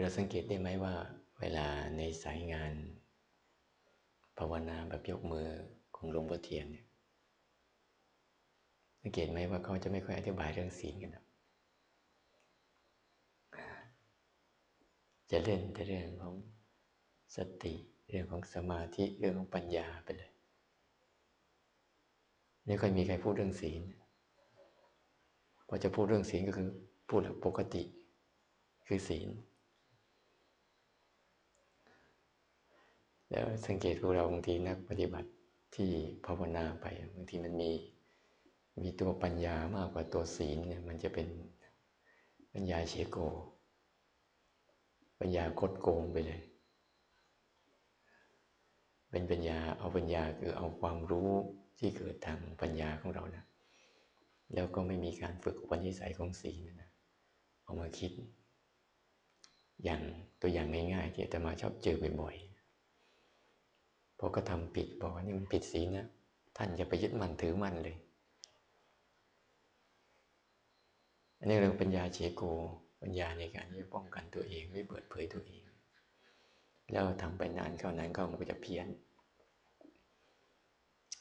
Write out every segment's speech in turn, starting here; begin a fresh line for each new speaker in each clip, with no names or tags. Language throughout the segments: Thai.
เราสังเกตได้ไหมว่า เวลาในสายงาน ภาวนาแบบยกมือของหลวงพ่อเทียนเนี่ยสังเกตไหมว่าเขาจะไม่ค่อยอธิบายเรื่องศีลกันนะจะเล่นแต่เรื่องของสติเรื่องของสมาธิเรื่องของปัญญาไปเลยไม่ค่อยมีใครพูดเรื่องศีลพอจะพูดเรื่องศีลก็คือ พูดปกติ คือศีล แล้วสังเกตพวกเราบางทีนักปฏิบัติที่ภาวนาไปบางทีมันมีมีตัวปัญญามากกว่าตัวศีลเนี่ยมันจะเป็นปัญญาเฉโก ปัญญาคดโกงไปเลย เป็นปัญญาเอาปัญญาคือเอาความรู้ที่เกิดทางปัญญาของเรานะแล้วก็ไม่มีการฝึกปัญญาสายของศีลนะเอามาคิด อย่างตัวอย่างง่ายๆที่อาตมาชอบเจอบ่อยๆ พอก็ทำผิดบอกว่านี่มันผิดศีลนะท่านอย่าไปยึดมันถือมันเลย อันนี้เรื่องปัญญาเชโกปัญญาในการที่จะป้องกันตัวเองไม่เปิดเผยตัวเอง แล้วทำไปนานเข้านั้นก็มันก็จะเพี้ยน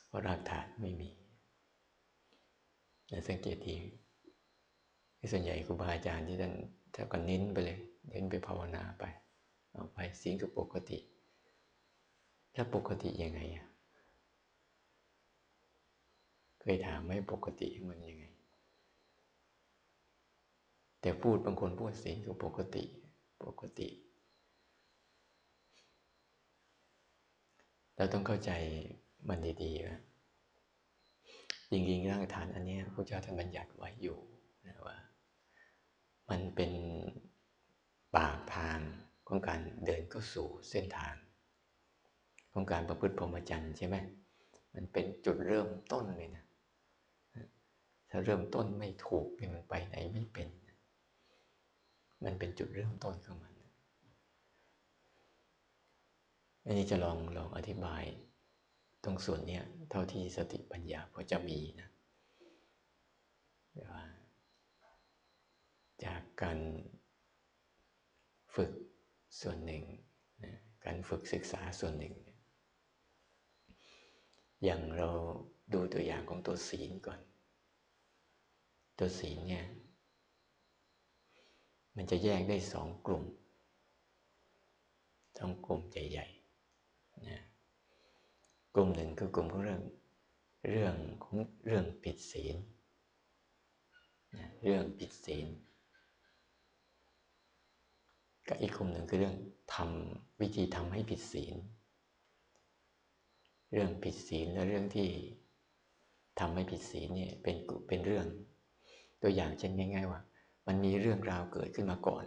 เพราะรากฐานไม่มีสังเกตดีส่วนใหญ่ครูบาอาจารย์ที่ท่านท่านก็เน้นไปเลย เน้นไปภาวนาไป เอาไปสิ่งกับปกติ แล้วปกติยังไงอะเคยถามไหมปกติมันยังไง แต่พูดบางคนพูดศีลคือปกติ ปกติ เราต้องเข้าใจมันดีๆว่าจริงๆร่างฐานอันนี้พระเจ้าท่านบัญญัติไว้อยู่นะว่า มันเป็นปากทางของการเดินเข้าสู่เส้นทาง ของการประพฤติพรหมจรรย์ใช่ไหมมันเป็นจุดเริ่มต้นเลยนะถ้าเริ่มต้นไม่ถูกมันไปไหนไม่เป็น มันเป็นจุดเริ่มต้นของมันอันนี้จะลองลองอธิบาย ตรงส่วนนี้เท่าที่สติปัญญาพอจะมีนะว่าจากการฝึกส่วนหนึ่งนะการฝึกศึกษาส่วนหนึ่ง อย่างเราดูตัวอย่างของตัวศีลก่อน ตัวศีลเนี่ย มันจะแยกได้สองกลุ่มสองกลุ่มใหญ่ๆนะกลุ่มหนึ่งคือกลุ่มของเรื่อง เรื่องของเรื่องผิดศีลนะเรื่องผิดศีลกับอีกกลุ่มหนึ่งคือเรื่องทำวิธีทำให้ผิดศีล เรื่องผิดศีลและเรื่องที่ทำให้ผิดศีลเนี่ยเป็นเป็นเรื่อง ตัวอย่างเช่นง่าย ๆ ว่า มันมีเรื่องราวเกิดขึ้นมาก่อน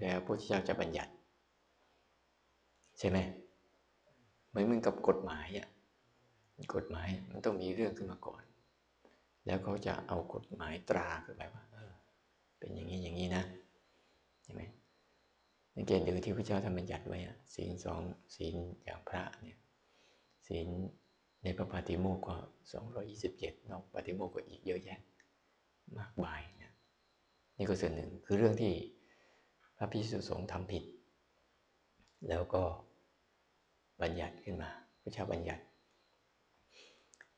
แล้วพระพุทธเจ้าจะบัญญัติ ใช่ไหมเหมือนมึงกับกฎหมายอะกฎหมายมันต้องมีเรื่องขึ้นมาก่อน แล้วเขาจะเอากฎหมายตราขึ้นไปว่าเออ เป็นอย่างนี้อย่างนี้นะใช่ไหมในเกณฑ์ดูที่พระเจ้าทำบัญญัติไว้อะศีลสองศีลอย่างพระเนี่ย ศีลในพระปฏิโมกข์ก็สองร้อยี่สิบเจ็ดนอกปฏิโมกข์ก็อีกเยอะแยะ มากมายนี่ก็ส่วนหนึ่งคือเรื่องที่พระพิสุสงฆ์ทำผิด แล้วก็บัญญัติขึ้นมาพระเจ้าบัญญัติ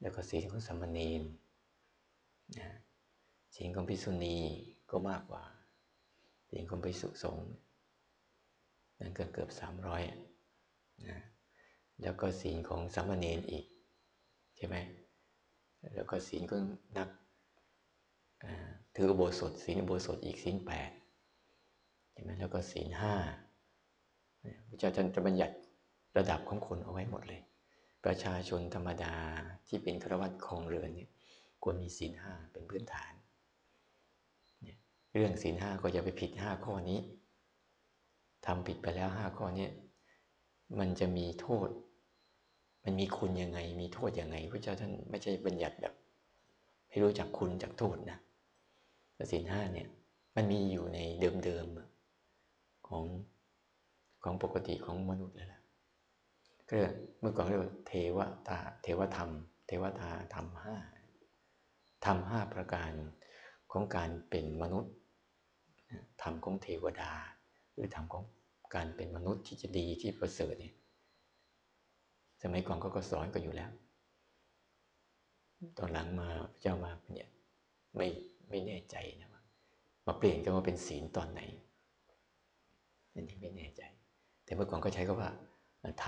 แล้วก็ศีลของสมณีนนะศีลของพิสุณีก็มากกว่าศีลของพิสุสงฆ์นั่นก็เกือบสามร้อย แล้วก็ศีลของสามเณรอีก ใช่ไหมแล้วก็ศีลของนักถืออุโบสถศีลอุโบสถอีกศีลแปดเห็นไหมแล้วก็ศีลห้าพระเจ้าท่านจะบัญญัติระดับของคนเอาไว้หมดเลย ประชาชนธรรมดาที่เป็นฆราวาสครองเรือนเนี่ยควรมีศีลห้าเป็นพื้นฐานเรื่องศีลห้าก็อย่าไปผิดห้าข้อนี้ทำผิดไปแล้วห้าข้อนี้มันจะมีโทษ มันมีคุณยังไง มีโทษยังไง พระเจ้าท่านไม่ใช่บัญญัติแบบ ให้รู้จักคุณจากโทษนะศีลห้าเนี่ย มันมีอยู่ในเดิมๆของของปกติของมนุษย์เลยล่ะก็เมื่อก่อนเรียกว่าเทวตาเทวธรรม เทวตาธรรมห้าธรรมห้าประการของการเป็นมนุษย์ธรรมของเทวดา หรือธรรมของการเป็นมนุษย์ที่จะดีที่ประเสริฐเนี่ย สมัยก่อนก็ก็สอนก็อยู่แล้ว ตอนหลังมาพระเจ้ามาเนี่ยไม่ไม่แน่ใจนะว่ามาเปลี่ยนกันว่าเป็นศีลตอนไหนอันนี้ไม่แน่ใจ แต่เมื่อก่อนก็ใช้ก็ว่าท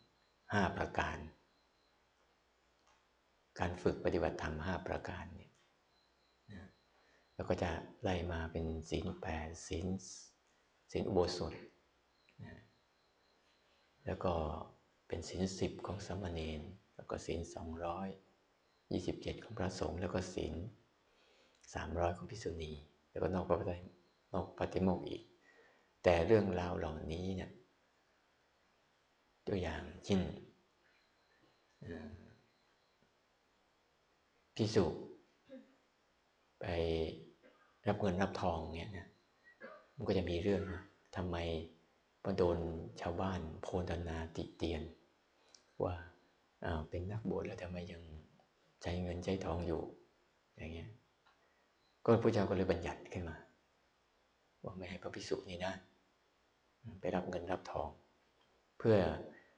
ำห้าประการ การฝึกปฏิบัติธรรมห้าประการเนี่ยแล้วก็จะไล่มาเป็นศีลแปดศีลศีลอุโบสถ แล้วก็ เป็นศีลสิบของสมณีนแล้วก็ศีลสองร้อยยี่สิบเจ็ดของพระสงฆ์แล้วก็ศีลสามร้อยของพิสุณี แล้วก็นอกพระนอกปฏิโมกข์อีก แต่เรื่องราวเหล่านี้เนี่ยตัวอย่างเช่นพิสุไปรับเงินรับทองเนี่ยนะมันก็จะมีเรื่องนะทำไมมาโดนชาวบ้านโพนธนาติเตียน ว่าเป็นนักบวชแล้วทำไมยังใช้เงินใช้ทองอยู่ อย่างเงี้ย ก็พระเจ้าก็เลยบัญญัติขึ้นมา ว่าไม่ให้พระภิกษุนี่นะไปรับเงินรับทอง เพื่อ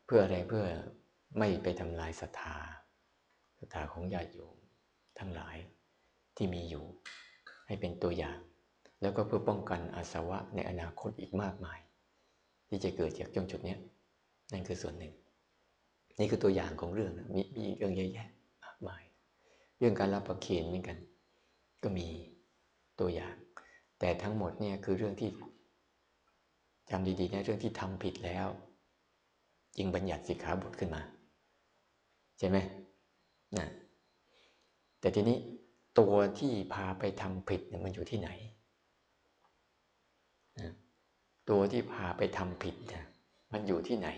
เพื่ออะไรเพื่อไม่ไปทำลายศรัทธาศรัทธาของญาติโยมทั้งหลายที่มีอยู่ ให้เป็นตัวอย่าง แล้วก็เพื่อป้องกันอาสวะในอนาคตอีกมากมาย ที่จะเกิดจากจงจุดนี้นั่นคือส่วนหนึ่ง นี่คือตัวอย่างของเรื่องนะมีมีเรื่องเยอะแยะมากมาย เรื่องการรับประเคนเหมือนกัน ก็มีตัวอย่าง แต่ทั้งหมดเนี่ยคือเรื่องที่จำดีๆนะเรื่องที่ทำผิดแล้ว จึงบัญญัติสิกขาบทขึ้นมา ใช่ไหมนะแต่ทีนี้ตัวที่พาไปทำผิดเนี่ยมันอยู่ที่ไหนนะตัวที่พาไปทำผิดเนี่ยมันอยู่ที่ไหน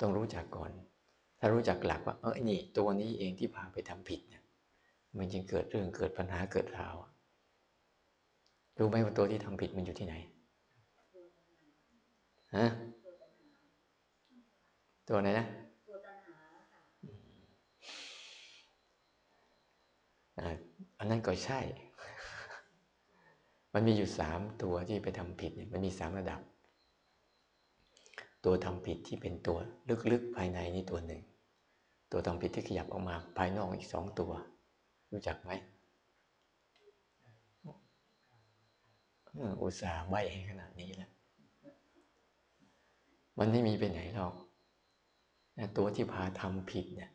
ต้องรู้จักก่อน ถ้ารู้จักหลักว่า เออนี่ ตัวนี้เองที่พาไปทำผิดเนี่ย มันจึงเกิดเรื่องเกิดปัญหาเกิดราวรู้ไหมว่าตัวที่ทำผิดมันอยู่ที่ไหนฮะตัวไหนนะอันนั้นก็ใช่ มันมีอยู่สามตัวที่ไปทำผิดเนี่ย มันมีสามระดับ ตัวทำผิดที่เป็นตัวลึกๆภายในนี่ตัวหนึ่ง ตัวทำผิดที่ขยับออกมาภายนอกอีกสองตัว รู้จักไหมอุตส่าห์ใบให้ขนาดนี้แล้ว มันไม่มีไปไหนหรอกตัวที่พาทำผิดเนี่ย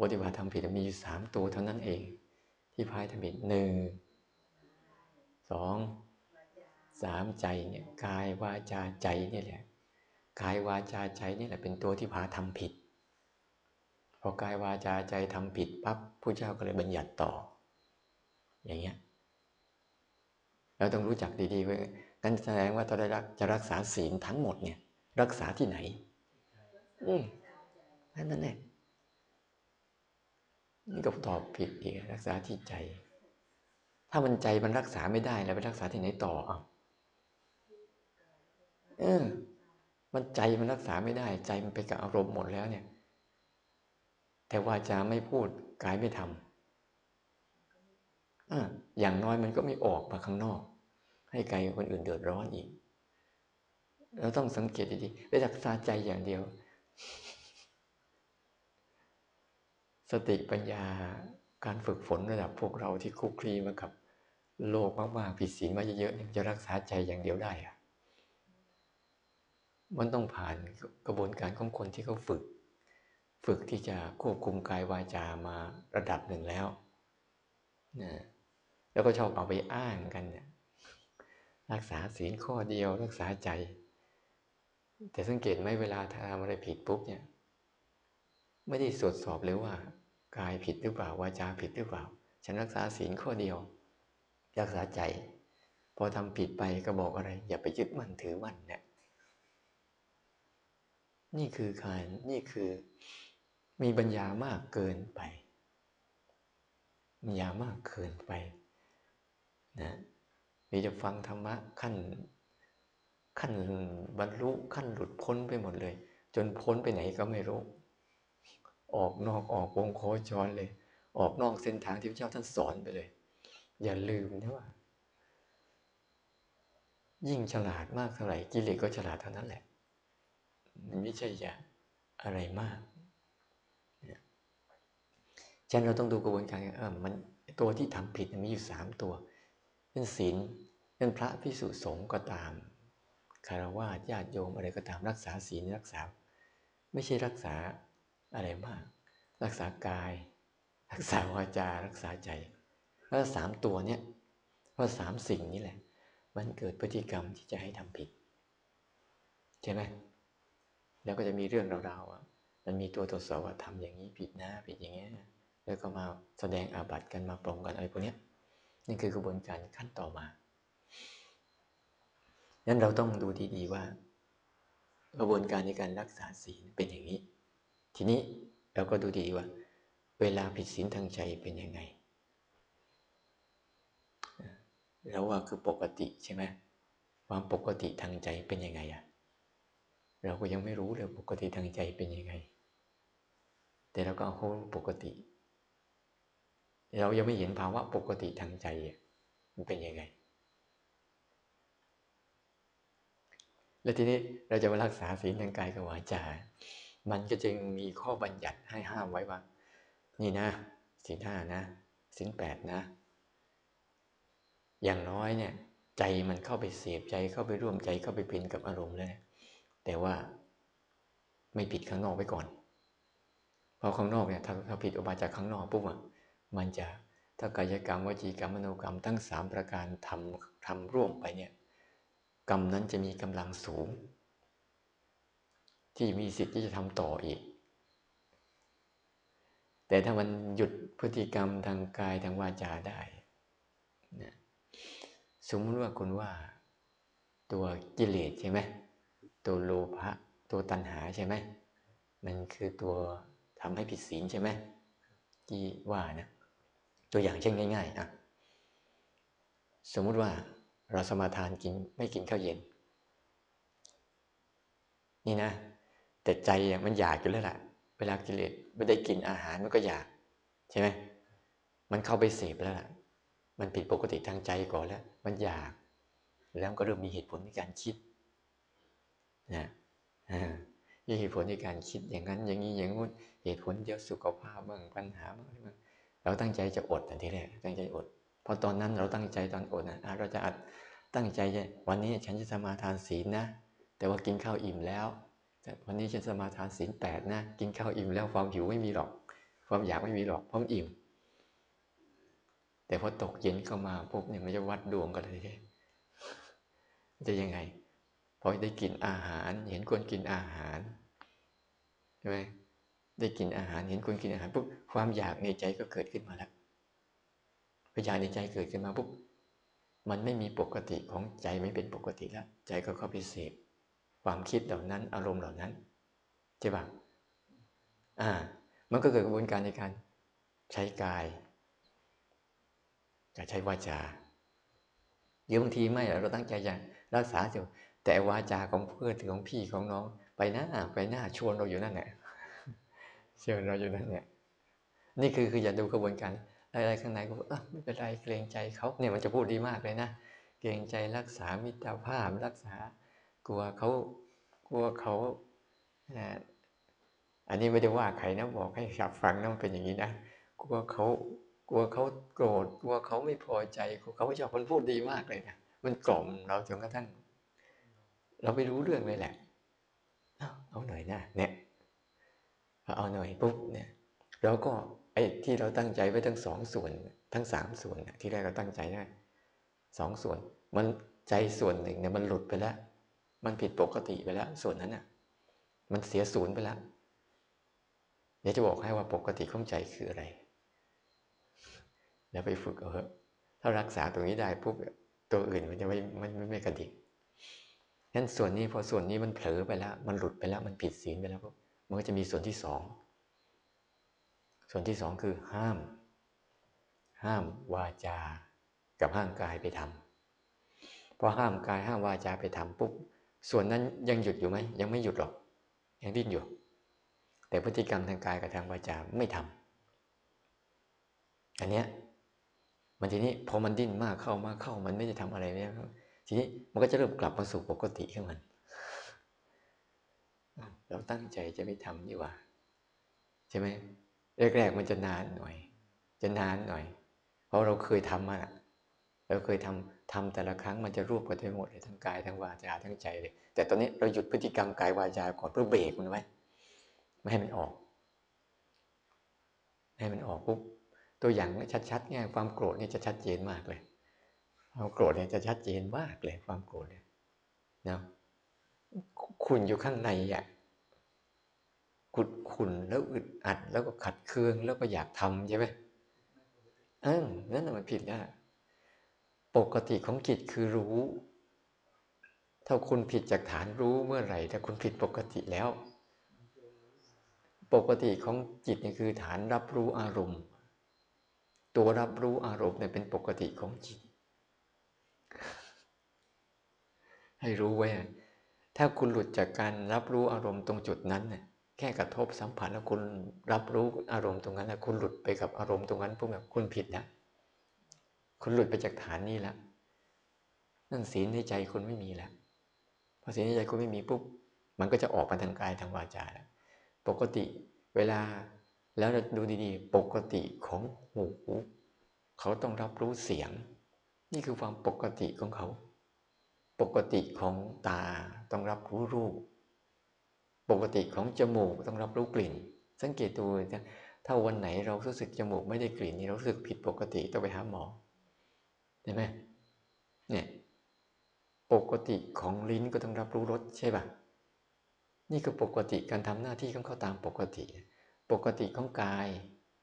วัติบาทำผิดมีอยู่สามตัวเท่านั้นเอง ที่พายทำผิดหนึ่งสองสามใจเนี่ยกายวาจาใจนี่แหละ กายวาจาใจนี่แหละเป็นตัวที่พาทำผิด พอกายวาจาใจทำผิดปั๊บผู้เจ้าก็เลยบัญญัติต่อ อย่างเงี้ยเราต้องรู้จักดีๆไว้กันแสดงว่าถ้าได้รักจะรักษาศีลทั้งหมดเนี่ย รักษาที่ไหน อืมนั่นแหละนี่ก็ตอบผิดอีกรักษาที่ใจ ถ้ามันใจมันรักษาไม่ได้แล้วไปรักษาที่ไหนต่ออะเออ มันใจมันรักษาไม่ได้ ใจมันไปกับอารมณ์หมดแล้วเนี่ย แต่ว่าจะไม่พูดกายไม่ทำอ่าอย่างน้อยมันก็ไม่ออกมาข้างนอก ให้กายคนอื่นเดือดร้อนอีก เราต้องสังเกตดีๆไปรักษาใจอย่างเดียว สติปัญญาการฝึกฝนระดับพวกเราที่คุกคลีมากับโลกมากๆผิดศีลมาเยอะๆจะรักษาใจอย่างเดียวได้อะ มันต้องผ่านกระบวนการของคนที่เขาฝึก ฝึกที่จะควบคุมกายวาจามาระดับหนึ่งแล้วนะแล้วก็ชอบเอาไปอ้างกันเนี่ยรักษาศีลข้อเดียวรักษาใจ แต่สังเกตไหมเวลาทำอะไรผิดปุ๊บเนี่ย ไม่ได้ตรวจสอบเลยว่ากายผิดหรือเปล่าวาจาผิดหรือเปล่า ฉันรักษาศีลข้อเดียว รักษาใจ พอทำผิดไปก็บอกอะไร อย่าไปยึดมั่นถือมั่นเนี่ย นี่คือการนี่คือมีปัญญามากเกินไปปัญญามากเกินไปนะมีจะฟังธรรมะขั้นขั้นบรรลุขั้นหลุดพ้นไปหมดเลย จนพ้นไปไหนก็ไม่รู้ ออกนอกออกวงโคจรเลย ออกนอกเส้นทางที่พระเจ้าท่านสอนไปเลย อย่าลืมนะว่า ยิ่งฉลาดมากเท่าไหร่กิเลสก็ฉลาดเท่านั้นแหละ ไม่ใช่จะอะไรมากฉะนั้นเราต้องดูกระบวนการเออมันตัวที่ทำผิดมีอยู่สามตัวเป็นศีลเป็นพระพิสุสงฆ์ก็ตามคารวะญาติโยมอะไรก็ตามรักษาศีลรักษา ไม่ใช่รักษาอะไรมาก รักษากาย รักษาวาจารักษาใจแล้วสามตัวเนี้ยเพราะสามสิ่งนี้แหละ มันเกิดพฤติกรรมที่จะให้ทำผิดใช่ไหม แล้วก็จะมีเรื่องราวๆมันมีตัวตรวจสอบว่าทำอย่างนี้ผิดนะผิดอย่างเงี้ยแล้วก็มาแสดงอาบัติกันมาปรงกันอะไรพวกนี้นี่คือกระบวนการขั้นต่อมานั้นเราต้องดูดีๆว่า กระบวนการในการรักษาศีลเป็นอย่างนี้ ทีนี้เราก็ดูดีว่า เวลาผิดศีลทางใจเป็นยังไงเราว่าคือปกติใช่ไหมความปกติทางใจเป็นยังไงอะ เราก็ยังไม่รู้เลยปกติทางใจเป็นยังไง แต่เราก็เอาปกติ เรายังไม่เห็นภาวะปกติทางใจมันเป็นยังไง แล้วทีนี้เราจะมารักษาศีลทางกายกับวาจา มันก็จึงมีข้อบัญญัติให้ห้ามไว้ว่า นี่นะศีลห้านะศีลแปดนะ อย่างน้อยเนี่ย ใจมันเข้าไปเสียบใจเข้าไปร่วมใจเข้าไปเป็นกับอารมณ์แล้ว แต่ว่าไม่ผิดข้างนอกไว้ก่อน พอข้างนอกเนี่ยถ้าถ้าผิดออกมาจากข้างนอกปุ๊บอะมันจะถ้ากายกรรมวจีกรรมมโนกรรมทั้งสามประการทำทำร่วมไปเนี่ยกรรมนั้นจะมีกำลังสูง ที่มีสิทธิ์ที่จะทำต่ออีก แต่ถ้ามันหยุดพฤติกรรมทางกายทางวาจาได้นะสมมติว่าคุณว่าตัวกิเลสใช่ไหม ตัวโลภะตัวตัณหาใช่ไหมมันคือตัวทำให้ผิดศีลใช่ไหมที่ว่านะตัวอย่างเช่นง่ายๆอะสมมุติว่าเราสมาทานกินไม่กินข้าวเย็น นี่นะ แต่ใจมันอยากอยู่แล้วแหละเวลากิเลสไม่ได้กินอาหารมันก็อยาก ใช่ไหมมันเข้าไปเสพแล้วล่ะมันผิดปกติทางใจก่อนแล้ว มันอยาก แล้วก็เริ่มมีเหตุผลในการคิด นะมีเหตุผลในการคิดอย่างนั้นอย่างนี้อย่างงู้นเหตุผลเดียวสุขภาพบ้างปัญหาบ้างอะไรบ้างเราตั้งใจจะอดแต่ทีแรกตั้งใจอดพอตอนนั้นเราตั้งใจตอนอดนะเราจะอัดตั้งใจวันนี้ฉันจะสมาทานศีลนะ แต่ว่ากินข้าวอิ่มแล้ว แต่วันนี้ฉันสมาทานศีลแปดนะกินข้าวอิ่มแล้วความหิวไม่มีหรอก ความอยากไม่มีหรอกเพราะอิ่ม แต่พอตกเย็นเข้ามาปุ๊บเนี่ยมันจะวัดดวงกันเลยจะยังไง พอได้กินอาหาร เห็นคนกินอาหารใช่ไหมได้กินอาหารเห็นคนกินอาหารปุ๊บความอยากในใจก็เกิดขึ้นมาแล้วพออยากในใจเกิดขึ้นมาปุ๊บมันไม่มีปกติของใจไม่เป็นปกติแล้ว ใจก็เข้าไปเสพความคิดเหล่านั้นอารมณ์เหล่านั้นใช่ปะอ่า มันก็เกิดกระบวนการในการใช้กายจะใช้วาจาเดี๋ยวบางทีไม่เราตั้งใจจะรักษาอยู่ แต่วาจาของเพื่อนของพี่ของน้อง ไปหน้าไปหน้าชวนเราอยู่นั่นแหละชวนเราอยู่นั่นแหละนี่คือคืออย่าดูกระบวนการอะไรข้างในก็บอกไม่เป็นไรเกรงใจเขาเนี่ยมันจะพูดดีมากเลยนะเกรงใจรักษามิตรภาพรักษากลัวเขากลัวเขาอันนี้ไม่ได้ว่าใครนะบอกให้ขับฟังนะมันเป็นอย่างนี้นะกลัวเขากลัวเขาโกรธกลัวเขาไม่พอใจกลัวเขาไม่ชอบมันพูดดีมากเลยนะมันกล่อมเราจนกระทั่ง เราไม่รู้เรื่องเลยแหละ เอาหน่อยนะเนี่ยเอาหน่อยปุ๊บเนี่ยเราก็ไอ้ที่เราตั้งใจไว้ทั้งสองส่วน ทั้งสามส่วนที่แรกเราตั้งใจได้สองส่วน มันใจส่วนหนึ่งเนี่ยมันหลุดไปแล้ว มันผิดปกติไปแล้ว ส่วนนั้นน่ะ มันเสียศูนย์ไปแล้วเดี๋ยวจะบอกให้ว่าปกติของใจคืออะไร แล้วไปฝึกเอาเถอะถ้ารักษาตรงนี้ได้ปุ๊บตัวอื่นมันจะไม่ไม่ไม่กระดิก งั้นส่วนนี้พอส่วนนี้มันเผลอไปแล้ว มันหลุดไปแล้ว มันผิดศีลไปแล้วปุ๊บมันก็จะมีส่วนที่สองส่วนที่สองคือห้าม ห้ามวาจา กับห้ามกายไปทำพอห้ามกายห้ามวาจาไปทำปุ๊บส่วนนั้นยังหยุดอยู่ไหมยังไม่หยุดหรอก ยังดิ้นอยู่ แต่พฤติกรรมทางกายกับทางวาจาไม่ทำอันเนี้ยมันทีนี้พอมันดิ้นมากเข้ามากเข้ามันไม่ได้ทำอะไรแล้ว ทีนี้มันก็จะเริ่มกลับมาสู่ปกติขึ้นมัน เราตั้งใจจะไม่ทำดีกว่า ใช่ไหมแรกๆมันจะนานหน่อย จะนานหน่อย เพราะเราเคยทำมาเราเคยทำทำแต่ละครั้งมันจะรวบกันไปหมดเลยทั้งกายทั้งวาจาทั้งใจเลย แต่ตอนนี้เราหยุดพฤติกรรมกายวาจาก่อนเพื่อเบรกมันไว้ไม่ให้มันออกให้มันออกปุ๊บตัวอย่างชัดๆง่ายความโกรธนี่จะชัดเจนมากเลย ความโกรธเนี่ยจะชัดเจนมากเลยความโกรธเนี่ยนะคุณอยู่ข้างในอะขุดขุนแล้วอึดอัด แล้วก็ขัดเคืองแล้วก็อยากทำใช่ไหมเออนั่นมันผิดแล้วปกติของจิตคือรู้ ถ้าคุณผิดจากฐานรู้เมื่อไหร่ถ้าคุณผิดปกติแล้ว ปกติของจิตนี่คือฐานรับรู้อารมณ์ ตัวรับรู้อารมณ์เนี่ยเป็นปกติของจิต ให้รู้ไว้ ถ้าคุณหลุดจากการรับรู้อารมณ์ตรงจุดนั้นเนี่ยแค่กระทบสัมผัสแล้วคุณรับรู้อารมณ์ตรงนั้นแล้วคุณหลุดไปกับอารมณ์ตรงนั้นพวกแบบคุณผิดนะคุณหลุดไปจากฐานนี้แล้วนั่นศีลในใจคุณไม่มีแล้วพอศีลในใจคุณไม่มีปุ๊บมันก็จะออกมาทางกายทางวาจาแล้วปกติเวลาแล้วเราดูดีๆ ปกติของหูเขาต้องรับรู้เสียง นี่คือความปกติของเขา ปกติของตาต้องรับรู้รูป ปกติของจมูกต้องรับรู้กลิ่น สังเกตดูนะถ้าวันไหนเรารู้สึกจมูกไม่ได้กลิ่นนี่เรารู้สึกผิดปกติต้องไปหาหมอเห็นไหมเนี่ยปกติของลิ้นก็ต้องรับรู้รสใช่ป่ะนี่คือปกติการทำหน้าที่ของเขาตามปกติ ปกติของกาย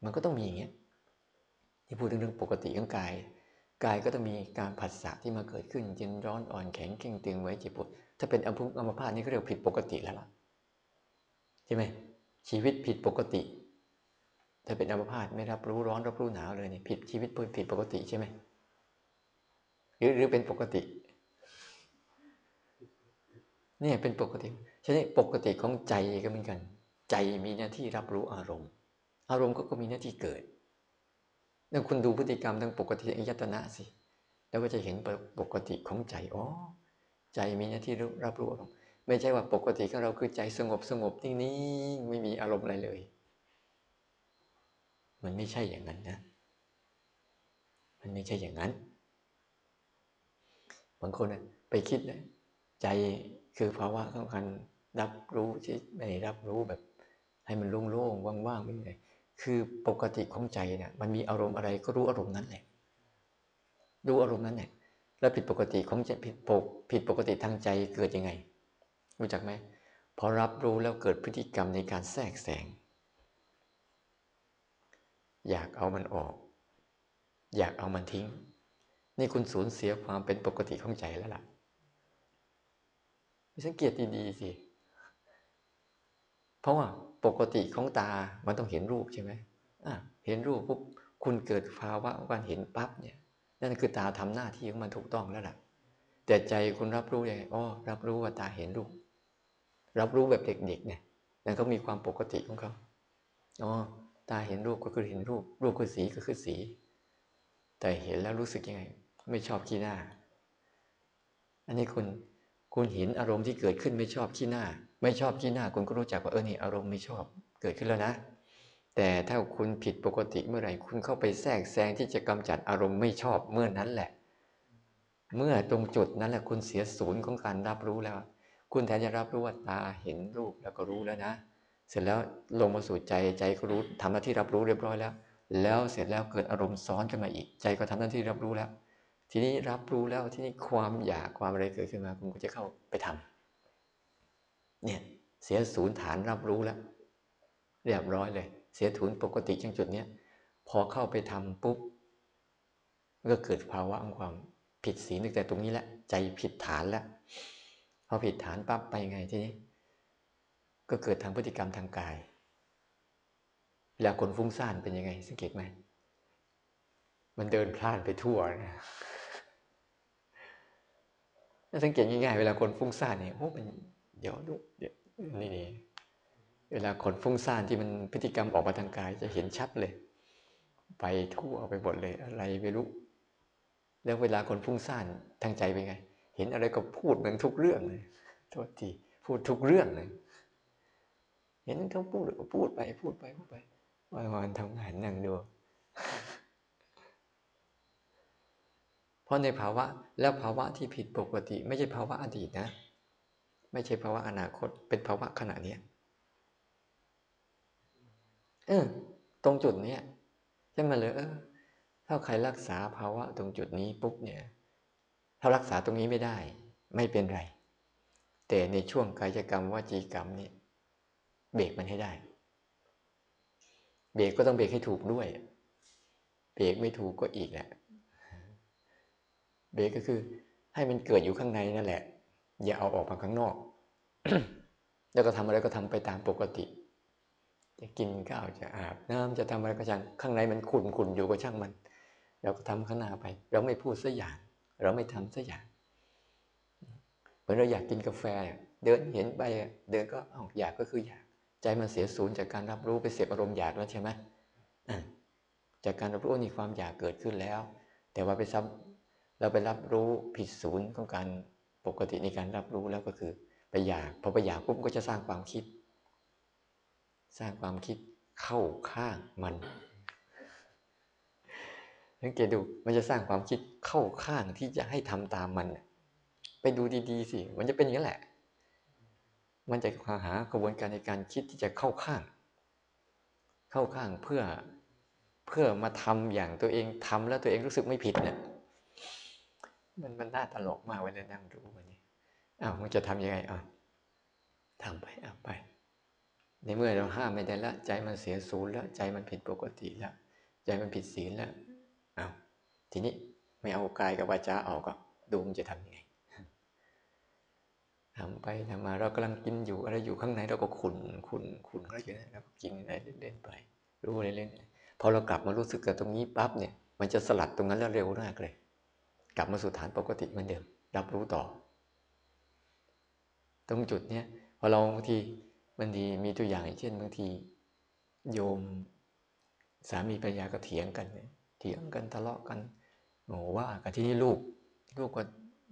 มันก็ต้องมีอย่างเงี้ยที่พูดถึงเรื่องปกติของกาย กายก็ต้องมีการผัสสะที่มาเกิดขึ้นเย็นร้อนอ่อนแข็งเก่งตึงไว้เจ็บปวดถ้าเป็นอัมพุอัมพาตนี่ก็เรียกผิดปกติแล้วล่ะใช่ไหมชีวิตผิดปกติ ถ้าเป็นอัมพาตไม่รับรู้ร้อนรับรู้หนาวเลยนี่ผิดชีวิตผิดปกติใช่ไหมหรือหรือเป็นปกติเนี่ยเป็นปกติฉะนั้นปกติของใจก็เหมือนกัน ใจมีหน้าที่รับรู้อารมณ์ อารมณ์ก็มีหน้าที่เกิด แล้วคุณดูพฤติกรรมทั้งปกติอายตนะสิ แล้วก็จะเห็นปกติของใจอ๋อใจมีหน้าที่รับรู้อารมณ์ไม่ใช่ว่าปกติของเราคือใจสงบสงบนิ่งๆไม่มีอารมณ์อะไรเลย มันไม่ใช่อย่างนั้นนะ มันไม่ใช่อย่างนั้นบางคนไปคิดนะใจคือภาวะของการรับรู้ที่ไม่รับรู้แบบ ให้มันโล่งๆว่างๆไม่ไร คือปกติของใจเนี่ยมันมีอารมณ์อะไรก็รู้อารมณ์นั้นแหละรู้อารมณ์นั้นแหละแล้วผิดปกติของใจผิดปกผิดปกติทางใจเกิดยังไง รู้จักไหมพอรับรู้แล้วเกิดพฤติกรรมในการแทรกแซงอยากเอามันออก อยากเอามันทิ้ง นี่คุณสูญเสียความเป็นปกติของใจแล้วล่ะสังเกตดีๆสิเพราะว่า ปกติของตา มันต้องเห็นรูปใช่ไหมเห็นรูปปุ๊บคุณเกิดภาวะการเห็นปั๊บเนี่ย นั่นคือตาทำหน้าที่ของมันถูกต้องแล้วล่ะ แต่ใจคุณรับรู้ยังไงอ๋อรับรู้ว่าตาเห็นรูป รับรู้แบบเด็กๆเนี่ยนั่นเขามีความปกติของเขาอ๋อตาเห็นรูปก็คือเห็นรูป รูปคือสีก็คือสี แต่เห็นแล้วรู้สึกยังไง ไม่ชอบขี้หน้า อันนี้คุณคุณเห็นอารมณ์ที่เกิดขึ้นไม่ชอบขี้หน้า ไม่ชอบขี้หน้าคุณก็รู้จักว่าเออนี่อารมณ์ไม่ชอบเกิดขึ้นแล้วนะ แต่ถ้าคุณผิดปกติเมื่อไหร่คุณเข้าไปแทรกแซงที่จะกำจัดอารมณ์ไม่ชอบเมื่อนั้นแหละ เมื่อตรงจุดนั้นแหละคุณเสียศูนย์ของการรับรู้แล้ว คุณแทนจะรับรู้ว่าตาเห็นรูปแล้วก็รู้แล้วนะ เสร็จแล้วลงมาสู่ใจใจก็รู้ทำหน้าที่รับรู้เรียบร้อยแล้ว แล้วเสร็จแล้วเกิดอารมณ์ซ้อนขึ้นมาอีก ใจก็ทำหน้าที่รับรู้แล้ว ทีนี้รับรู้แล้วทีนี้ความอยากความอะไรเกิดขึ้นมา คุณก็จะเข้าไปทำ เนี่ยเสียศูนย์ฐานรับรู้แล้ว เรียบร้อยเลย เสียศูนย์ปกติจังจุดเนี้ยพอเข้าไปทำปุ๊บก็เกิดภาวะของความผิดศีลตั้งแต่ตรงนี้แหละ ใจผิดฐานแล้วพอผิดฐานปั๊บไปไงทีนี้ ก็เกิดทางพฤติกรรมทางกายเวลาคนฟุ้งซ่านเป็นยังไง สังเกตไหมมันเดินพลานไปทั่วนะสังเกตง่ายๆเวลาคนฟุ้งซ่านเนี่ยโอ้มัน เดี๋ยวดูเดี๋ยวนี่นี่เวลาคนฟุ้งซ่านที่มันพฤติกรรมออกมาทางกายจะเห็นชัดเลย ไปทั่วไปหมดเลย อะไรไม่รู้แล้วเวลาคนฟุ้งซ่านทางใจเป็นไง เห็นอะไรก็พูดเหมือนทุกเรื่องเลยโทษทีพูดทุกเรื่องเลยเห็นเขาพูดก็พูดไปพูดไปพูดไปวันวันทำงานนั่งดูเพราะในภาวะแล้วภาวะที่ผิดปกติ ไม่ใช่ภาวะอดีตนะ ไม่ใช่ภาวะอนาคต เป็นภาวะขณะเนี้ยเออ ตรงจุดเนี้ยใช่ไหมเลยเออถ้าใครรักษาภาวะตรงจุดนี้ปุ๊บเนี่ย ถ้ารักษาตรงนี้ไม่ได้ ไม่เป็นไร แต่ในช่วงกายกรรมวจีกรรมเนี่ยเบรกมันให้ได้ เบรกก็ต้องเบรกให้ถูกด้วย เบรกไม่ถูกก็อีกแหละ เบรกก็คือให้มันเกิดอยู่ข้างในนั่นแหละ อย่าเอาออกมาข้างนอก แล้วก็ทำอะไรก็ทำไปตามปกติ จะกินข้าวจะอาบน้ำจะทำอะไรก็ช่างข้างในมันขุ่นขุ่นอยู่ก็ช่างมัน เราก็ทำข้างหน้าไป เราไม่พูดสักอย่าง เราไม่ทำสักอย่าง เหมือนเราอยากกินกาแฟ เดินเห็นไปเดินก็อยากก็คืออยาก ใจมันเสียศูนย์จากการรับรู้ไปเสียอารมณ์อยากแล้วใช่ไหมจากการรับรู้นี่ความอยากเกิดขึ้นแล้ว แต่ว่าไปซ้ำเราไปรับรู้ผิดศูนย์ของการ ปกติในการรับรู้แล้วก็คือไปอยากพอไปอยากปุ๊บก็จะสร้างความคิด สร้างความคิดเข้าข้างมันสังเกตดูมันจะสร้างความคิดเข้าข้างที่จะให้ทำตามมัน ไปดูดีๆสิมันจะเป็นอย่างนี้แหละ มันจะหากระบวนการในการคิดที่จะเข้าข้าง เข้าข้างเพื่อเพื่อมาทำอย่างตัวเองทำแล้วตัวเองรู้สึกไม่ผิดเนี่ย มันมันน่าตลกมากเวลานั่งดูวันนี้อ้าวมันจะทํำยังไงอะทำไปเอาไป ในเมื่อเราห้ามไม่ได้ละ ใจมันเสียศูนย์ล้วใจมันผิดปกติล้วใจมันผิดศีลล้วอ้าวทีนี้ไม่เอากายกับวาจาออกก็ดูมันจะทำยังไงทำไปทำมาเรากำลังกินอยู่อะไรอยู่ข้างในเราก็ขุนขุนขุนเขาอยู่นะแล้วก็กินอะไรเล่นๆไป รู้เล่นๆพอเรากลับมารู้สึกกับตรงนี้ปั๊บเนี่ย มันจะสลัดตรงนั้นแล้วเร็วมากเลย กลับมาสู่ฐานปกติเหมือนเดิมรับรู้ต่อ ตรงจุดเนี้ยพอเราบางทีบางทีมีตัวอย่างเช่นบางที โยมสามีภรรยาก็เถียงกันเถียงกันทะเลาะกันโอ้ว่ากันที่นี่ลูก ลูกก็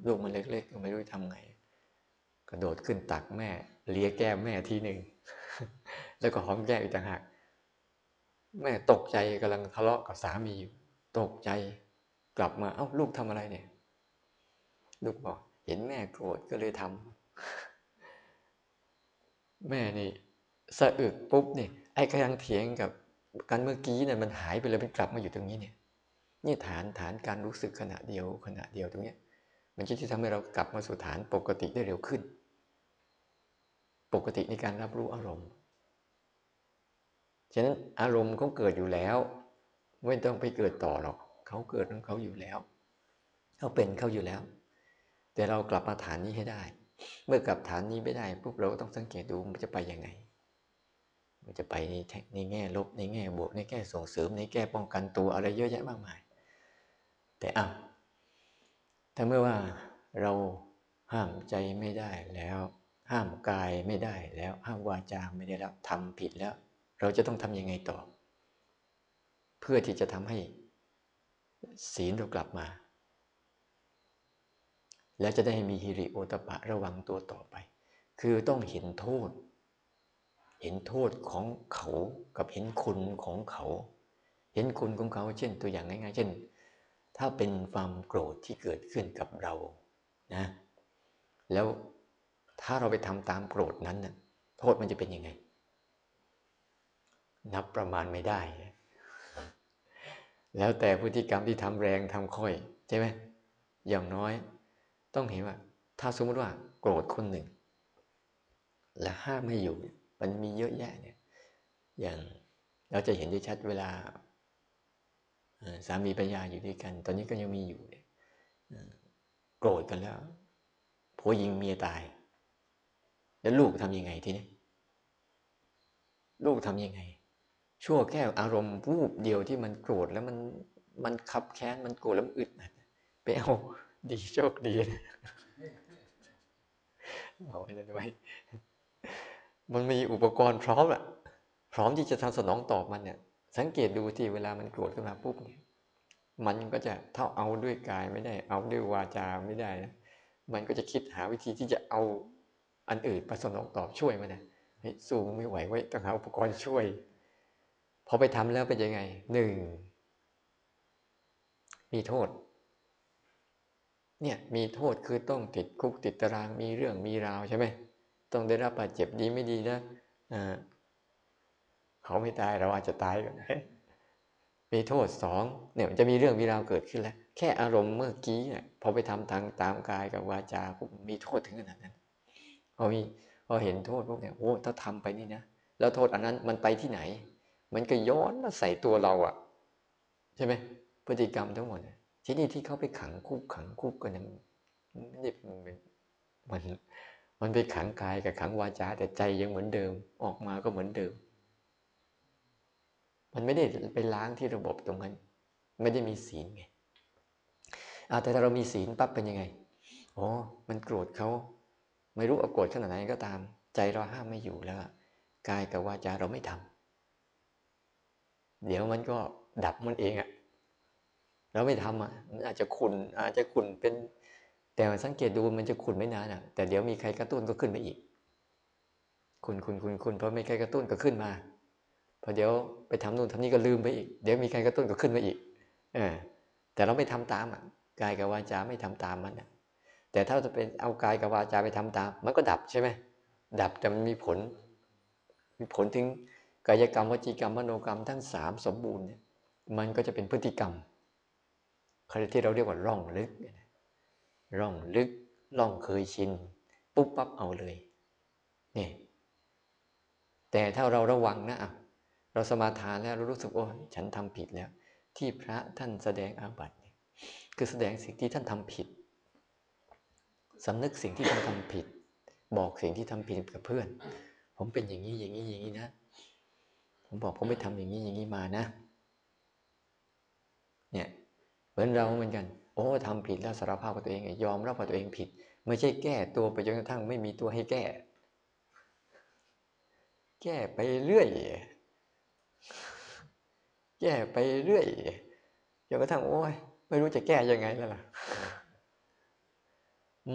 ลูกมันเล็กๆไม่รู้ทำไง กระโดดขึ้นตักแม่ เลียแก้มแม่ทีหนึ่งแล้วก็หอมแก้มอีกต่างหากแม่ตกใจกำลังทะเลาะกับสามีอยู่ตกใจ กลับมาเอ้าลูกทำอะไรเนี่ย ลูกบอก เห็นแม่โกรธก็เลยทำแม่นี่สะอึกปุ๊บเนี่ยไอ้กำลังเถียงกับกันเมื่อกี้เนี่ยมันหายไปเลยมันกลับมาอยู่ตรงนี้เนี่ยนี่ฐานฐานการรู้สึกขณะเดียวขณะเดียวตรงเนี้ย มันจะที่ทำให้เรากลับมาสู่ฐานปกติได้เร็วขึ้น ปกติในการรับรู้อารมณ์ฉะนั้นอารมณ์เขาเกิดอยู่แล้ว ไม่ต้องไปเกิดต่อหรอก เขาเกิดของเขาอยู่แล้วเขาเป็นเขาอยู่แล้ว แต่เรากลับมาฐานนี้ให้ได้ เมื่อกลับฐานนี้ไม่ได้ปุ๊บเราก็ต้องสังเกตดูมันจะไปยังไง มันจะไปในในแง่ลบในแง่บวกในแง่ส่งเสริมในแง่ป้องกันตัวอะไรเยอะแยะมากมาย แต่อ้าวถ้าเมื่อว่าเราห้ามใจไม่ได้แล้ว ห้ามกายไม่ได้แล้ว ห้ามวาจาไม่ได้แล้วทำผิดแล้ว เราจะต้องทำยังไงต่อ เพื่อที่จะทำให้ ศีลเรากลับมา แล้วจะได้มีฮิริโอตปะระวังตัวต่อไป คือต้องเห็นโทษ เห็นโทษของเขากับเห็นคุณของเขา เห็นคุณของเขา เช่นตัวอย่างง่ายๆ เช่น ถ้าเป็นความโกรธที่เกิดขึ้นกับเรานะ แล้วถ้าเราไปทำตามโกรธนั้นนะโทษมันจะเป็นยังไง นับประมาณไม่ได้ แล้วแต่พฤติกรรมที่ทำแรงทำค่อยใช่ไหมอย่างน้อย ต้องเห็นว่า ถ้าสมมติว่า โกรธคนหนึ่ง และห้ามไม่อยู่มันมีเยอะแยะเนี่ย อย่างเราจะเห็นได้ชัดเวลาสามีปัญญาอยู่ด้วยกัน ตอนนี้ก็ยังมีอยู่โกรธกันแล้วผัวยิงเมียตาย แล้วลูกทำยังไงทีนี้ลูกทำยังไง ชั่วแค่อารมณ์วูบเดียวที่มันโกรธแล้วมันมันขับแค้นมันโกรธแล้วอึดไปเอาดีโชคดีเอาไว้เลยไว้มันมีอุปกรณ์พร้อมอะพร้อมที่จะทำสนองตอบมันเนี่ย สังเกตดูที่เวลามันโกรธขึ้นมาปุ๊บเนี่ยมันก็จะเท่าเอาด้วยกายไม่ได้ เอาด้วยวาจาไม่ได้นะมันก็จะคิดหาวิธีที่จะเอาอันอื่นมาสนองตอบช่วยมันนะเฮ้ยสู้ไม่ไหวไว้ต้องหาอุปกรณ์ช่วย พอไปทำแล้วเป็นยังไงหนึ่งมีโทษ เนี่ยมีโทษคือต้องติดคุกติดตารางมีเรื่องมีราวใช่ไหมต้องได้รับบาดเจ็บดีไม่ดีนะอ่าเขาไม่ตายเราอาจจะตายกันมีโทษสองเนี่ยมันจะมีเรื่องมีราวเกิดขึ้นแล้ว แค่อารมณ์เมื่อกี้เนี่ยพอไปทำทางตามกายกับวาจาปุ๊บมีโทษถึงขนาดนั้นพอมีพอเห็นโทษพวกเนี่ยโอ้ถ้าทำไปนี่นะแล้วโทษอันนั้นมันไปที่ไหน มันก็ย้อนมาใส่ตัวเราอะใช่ไหมพฤติกรรมทั้งหมดที่นี่ที่เขาไปขังคุกขังคุกกันนั้นนี่มันมันไปขังกายกับขังวาจาแต่ใจยังเหมือนเดิม ออกมาก็เหมือนเดิม มันไม่ได้ไปล้างที่ระบบตรงนั้น ไม่ได้มีศีลไงอาแต่ถ้าเรามีศีลปั๊บเป็นยังไงโอ้มันโกรธเขาไม่รู้เอาโกรธขนาดไหนก็ตาม ใจเราห้ามไม่อยู่แล้วกายกับวาจาเราไม่ทำ เดี๋ยวมันก็ดับมันเองอะเราไม่ทำอะมันอาจจะขุนอาจจะขุนเป็น แต่สังเกตดูมันจะขุนไม่นานอะ แต่เดี๋ยวมีใครกระตุ้นก็ขึ้นไปอีกขุนขุนขุนขุนพอไม่ใครกระตุ้นก็ขึ้นมาพอเดี๋ยวไปทำนู่นทำนี่ก็ลืมไปอีก เดี๋ยวมีใครกระตุ้นก็ขึ้นมาอีกเออแต่เราไม่ทำตามอะกายกับวาจาไม่ทำตามมันอะแต่ถ้าจะเป็นเอากายกับวาจาไปทำตาม มันก็ดับใช่ไหมดับแต่มันมีผล มีผลถึง กายกรรมวจีกรรมมโนกรรมทั้งสามสมบูรณ์เนี่ยมันก็จะเป็นพฤติกรรมที่เราเรียกว่าร่องลึกร่องลึกร่องเคยชิน ปุ๊บปั๊บเอาเลยนี่แต่ถ้าเราระวังนะเราสมาทานแล้วเรารู้สึกโอ้ฉันทำผิดแล้ว ที่พระท่านแสดงอาบัติคือแสดงสิ่งที่ท่านทำผิดสำนึกสิ่งที่ท่านทำผิด บอกสิ่งที่ทำผิดกับเพื่อน ผมเป็นอย่างนี้อย่างนี้อย่างนี้นะ ผมบอกผมไม่ทำอย่างนี้อย่างนี้มานะ เนี่ยเหมือนเราเหมือนกัน โอ้ทำผิดแล้วสารภาพกับตัวเองยอมรับว่าตัวเองผิด ไม่ใช่แก้ตัวไปจนกระทั่งไม่มีตัวให้แก้ แก้ไปเรื่อย แก้ไปเรื่อยจนกระทั่งโอ้ยไม่รู้จะแก้ยังไงแล้วล่ะ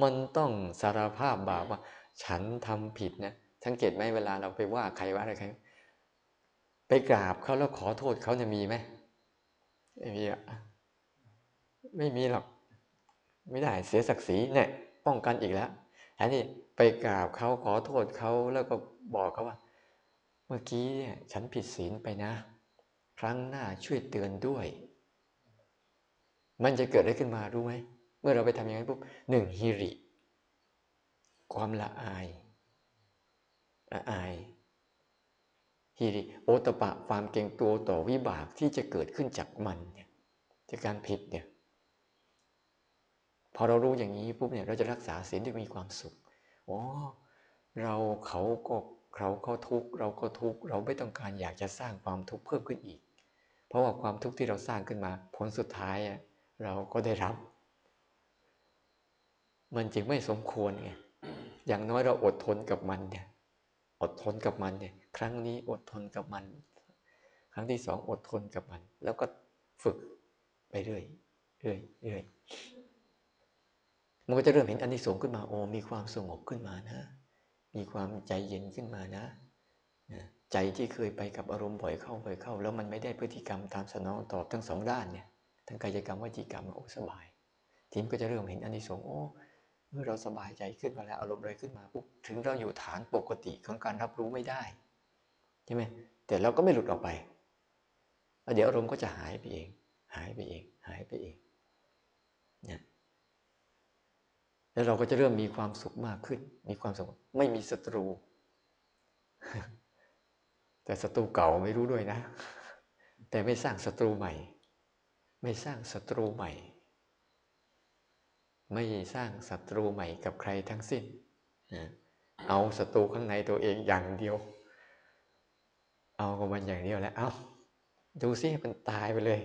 มันต้องสารภาพบาปว่า ฉันทำผิดนะสังเกตไหมเวลาเราไปว่าใครว่าอะไรใคร ไปกราบเขาแล้วขอโทษเขาจะมีไหมไม่มีอะไม่มีหรอก ไม่ได้เสียศักดิ์ศรีเนี่ยป้องกันอีกแล้วอันนี้ไปกราบเขาขอโทษเขาแล้วก็บอกเขาว่า เมื่อกี้เนี่ยฉันผิดศีลไปนะ ครั้งหน้าช่วยเตือนด้วย มันจะเกิดอะไรขึ้นมารู้ไหมเมื่อเราไปทำอย่างนั้นปุ๊บหนึ่งฮิริ ความละอายละอาย ฮิริโอตปะความเก่งตัวต่อวิบากที่จะเกิดขึ้นจากมันเนี่ยจากการผิดเนี่ยพอเรารู้อย่างนี้ปุ๊บเนี่ยเราจะรักษาศีลด้มีความสุขอ๋อเราเขาก็เขาเขาทุกข์เราก็ทุกข์เราไม่ต้องการอยากจะสร้างความทุกข์เพิ่มขึ้นอีก เพราะว่าความทุกข์ที่เราสร้างขึ้นมา ผลสุดท้ายเราก็ได้รับ มันจึงไม่สมควรไงอย่างน้อยเราอดทนกับมันเนี่ย อดทนกับมันเนี่ยครั้งนี้อดทนกับมัน ครั้งที่สองอดทนกับมัน แล้วก็ฝึกไปเรื่อยเรื่อยเรื่อยมันก็จะเริ่มเห็นอันนี้สูงขึ้นมาโอ้มีความสงบขึ้นมานะ มีความใจเย็นขึ้นมานะใจที่เคยไปกับอารมณ์บ่อยเข้าบ่อยเข้า แล้วมันไม่ได้พฤติกรรมตามสนองตอบทั้งสองด้านเนี่ยทั้งกายกรรมวจีกรรมโอ้สบายทีมก็จะเริ่มเห็นอันนี้สงโอ้ เมื่อเราสบายใจขึ้นมาแล้วอารมณ์เลยขึ้นมาปุ๊บถึงเราอยู่ฐานปกติของการรับรู้ไม่ได้ใช่ไหมแต่เราก็ไม่หลุดออกไปเดี๋ยวอารมณ์ก็จะหายไปเอง หายไปเอง หายไปเองเนี่ยแล้วเราก็จะเริ่มมีความสุขมากขึ้น มีความสุขไม่มีศัตรู แต่ศัตรูเก่าไม่รู้ด้วยนะ แต่ไม่สร้างศัตรูใหม่ ไม่สร้างศัตรูใหม่ ไม่สร้างศัตรูใหม่กับใครทั้งสิ้นเอาศัตรูข้างในตัวเองอย่างเดียว เอากับมันอย่างเดียวแล้ว เอาดูซิมันตายไปเลย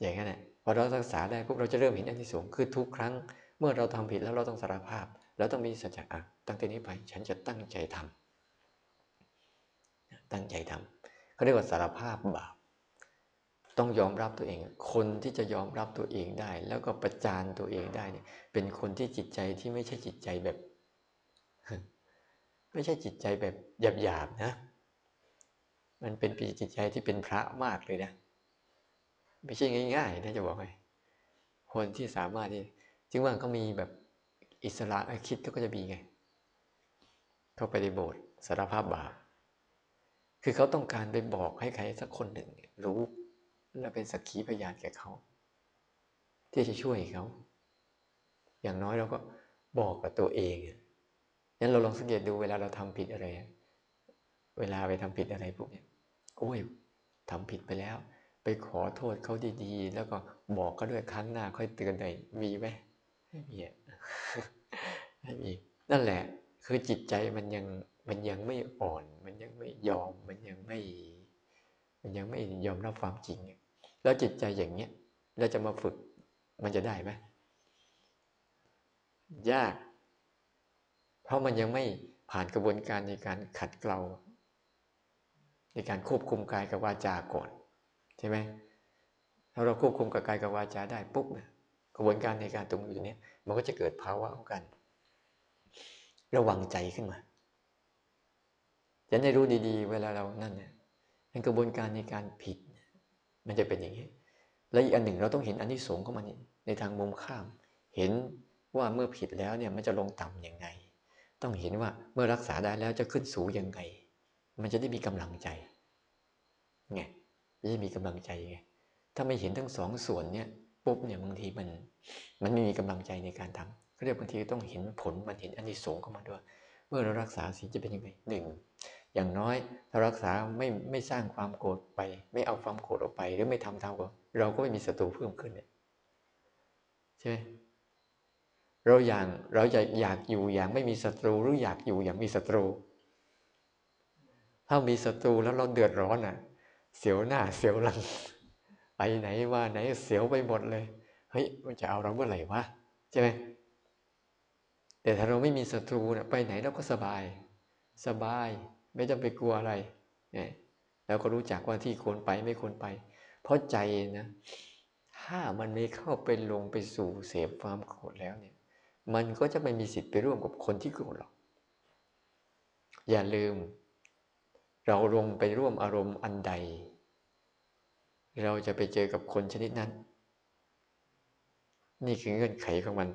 อย่างนั้นแหละพอเรารักษาได้พวกเราจะเริ่มเห็นอันที่สูงคือทุกครั้ง เมื่อเราทำผิดแล้วเราต้องสารภาพแล้วต้องมีสัจจะตั้งแต่นี้ไป ฉันจะตั้งใจทำตั้งใจทำเขาเรียกว่าสารภาพบาป ต้องยอมรับตัวเอง คนที่จะยอมรับตัวเองได้ แล้วก็ประจานตัวเองได้เนี่ย เป็นคนที่จิตใจที่ไม่ใช่จิตใจแบบ ไม่ใช่จิตใจแบบหยาบๆนะ มันเป็นปีจิตใจที่เป็นพระมากเลยนะไม่ใช่ง่ายๆนะจะบอกให้คนที่สามารถที่จึงว่าเขามีแบบอิสระคิดก็จะมีไง เข้าไปในโบสถ์สารภาพบาปคือเขาต้องการไปบอกให้ใครสักคนหนึ่งรู้ และเป็นสักขีพยานแก่เขา ที่จะช่วยเขา อย่างน้อยเราก็บอกกับตัวเองงั้นเราลองสังเกตดูเวลาเราทำผิดอะไร เวลาไปทำผิดอะไรพวกนี้โอ้ยทำผิดไปแล้ว ไปขอโทษเขาดีๆ แล้วก็บอกก็ด้วยครั้งหน้าค่อยเตือนหน่อยมีไหมไม่มีไม่มีนั่นแหละ คือจิตใจมันยังมันยังไม่อ่อน มันยังไม่ยอม มันยังไม่ มันยังไม่ยอมรับความจริง แล้วจิตใจอย่างเนี้ยเราจะมาฝึกมันจะได้ไหมยาก เพราะมันยังไม่ผ่านกระบวนการในการขัดเกลา ในการควบคุมกายกับวาจาก่อนใช่ไหมถ้าเราควบคุมกับกายกับวาจาได้ปุ๊บเนี่ยกระบวนการในการตรงอยู่นี้มันก็จะเกิดภาวะของกันระวังใจขึ้นมาจะได้รู้ดีๆ เวลาเรานั่นเนี่ยกระบวนการในการผิด มันจะเป็นอย่างนี้ และอีกอันหนึ่งเราต้องเห็นอันที่สงเข้ามาในทางมุมข้าม เห็นว่าเมื่อผิดแล้วเนี่ยมันจะลงต่ำยังไง ต้องเห็นว่าเมื่อรักษาได้แล้วจะขึ้นสูงยังไง มันจะได้มีกำลังใจไงจะได้มีกำลังใจไงถ้าไม่เห็นทั้งสองส่วนเนี่ยปุ๊บเนี่ยบางทีมันมันไม่มีกำลังใจในการทำก็เรียกบางทีต้องเห็นผลมันเห็นอันที่สงเข้ามาด้วย เมื่อเรารักษาศีลจะเป็นยังไงหนึ่ง อย่างน้อยถ้ารักษาไม่ไม่สร้างความโกรธไป ไม่เอาความโกรธออกไป หรือไม่ทำทำก็เราก็ไม่มีศัตรูเพิ่มขึ้นเนี่ยใช่ไหมเราอย่างเราจะอยากอยู่อย่างไม่มีศัตรูหรืออยากอยู่อย่างมีศัตรู ถ้ามีศัตรูแล้วเราเดือดร้อนอะ เสียวหน้าเสียวหลังไปไหนว่าไหนเสียวไปหมดเลยเฮ้ยมันจะเอาเราเมื่อไหร่วะใช่ไหมแต่ถ้าเราไม่มีศัตรูเนี่ยไปไหนเราก็สบาย สบาย ไม่ต้องไปกลัวอะไรเนี่ยแล้วก็รู้จักว่าที่ควรไปไม่ควรไป เพราะใจนะถ้ามันไม่เข้าไปลงไปสู่เสพความโกรธแล้วเนี่ย มันก็จะไม่มีสิทธิ์ไปร่วมกับคนที่โกรธหรอก อย่าลืม เราลงไปร่วมอารมณ์อันใด เราจะไปเจอกับคนชนิดนั้น นี่คือเงื่อนไขของมัน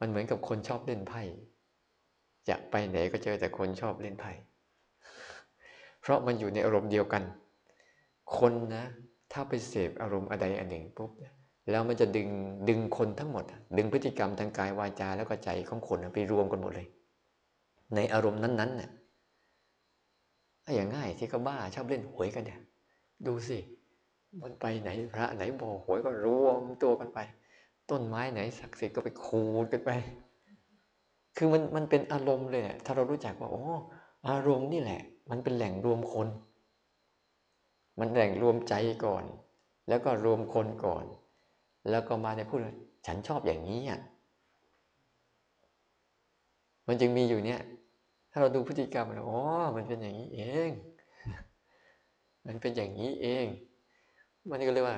มันเหมือนกับคนชอบเล่นไพ่จะไปไหนก็เจอแต่คนชอบเล่นไพ่ เพราะมันอยู่ในอารมณ์เดียวกัน คนนะ ถ้าไปเสพอารมณ์อะไรอันหนึ่งปุ๊บแล้วมันจะดึงดึงคนทั้งหมด ดึงพฤติกรรมทางกายวาจาแล้วก็ใจของคนไปรวมกันหมดเลย ในอารมณ์นั้นๆเนี่ยอย่างง่ายที่เขาบ้าชอบเล่นหวยกันเนี่ยดูสิมันไปไหนพระไหนบอหวยก็รวมตัวกันไป ต้นไม้ไหนศักดิ์สิทธิ์ก็ไปคูดกันไป คือมันมันเป็นอารมณ์เลยถ้าเรารู้จักว่าโอ้อารมณ์นี่แหละ มันเป็นแหล่งรวมคน มันแหล่งรวมใจก่อน แล้วก็รวมคนก่อน แล้วก็มาในพูดฉันชอบอย่างนี้อะมันจึงมีอยู่เนี่ย ถ้าเราดูพฤติกรรมเราอ๋อมันเป็นอย่างนี้เอง มันเป็นอย่างนี้เอง มันก็เลยว่า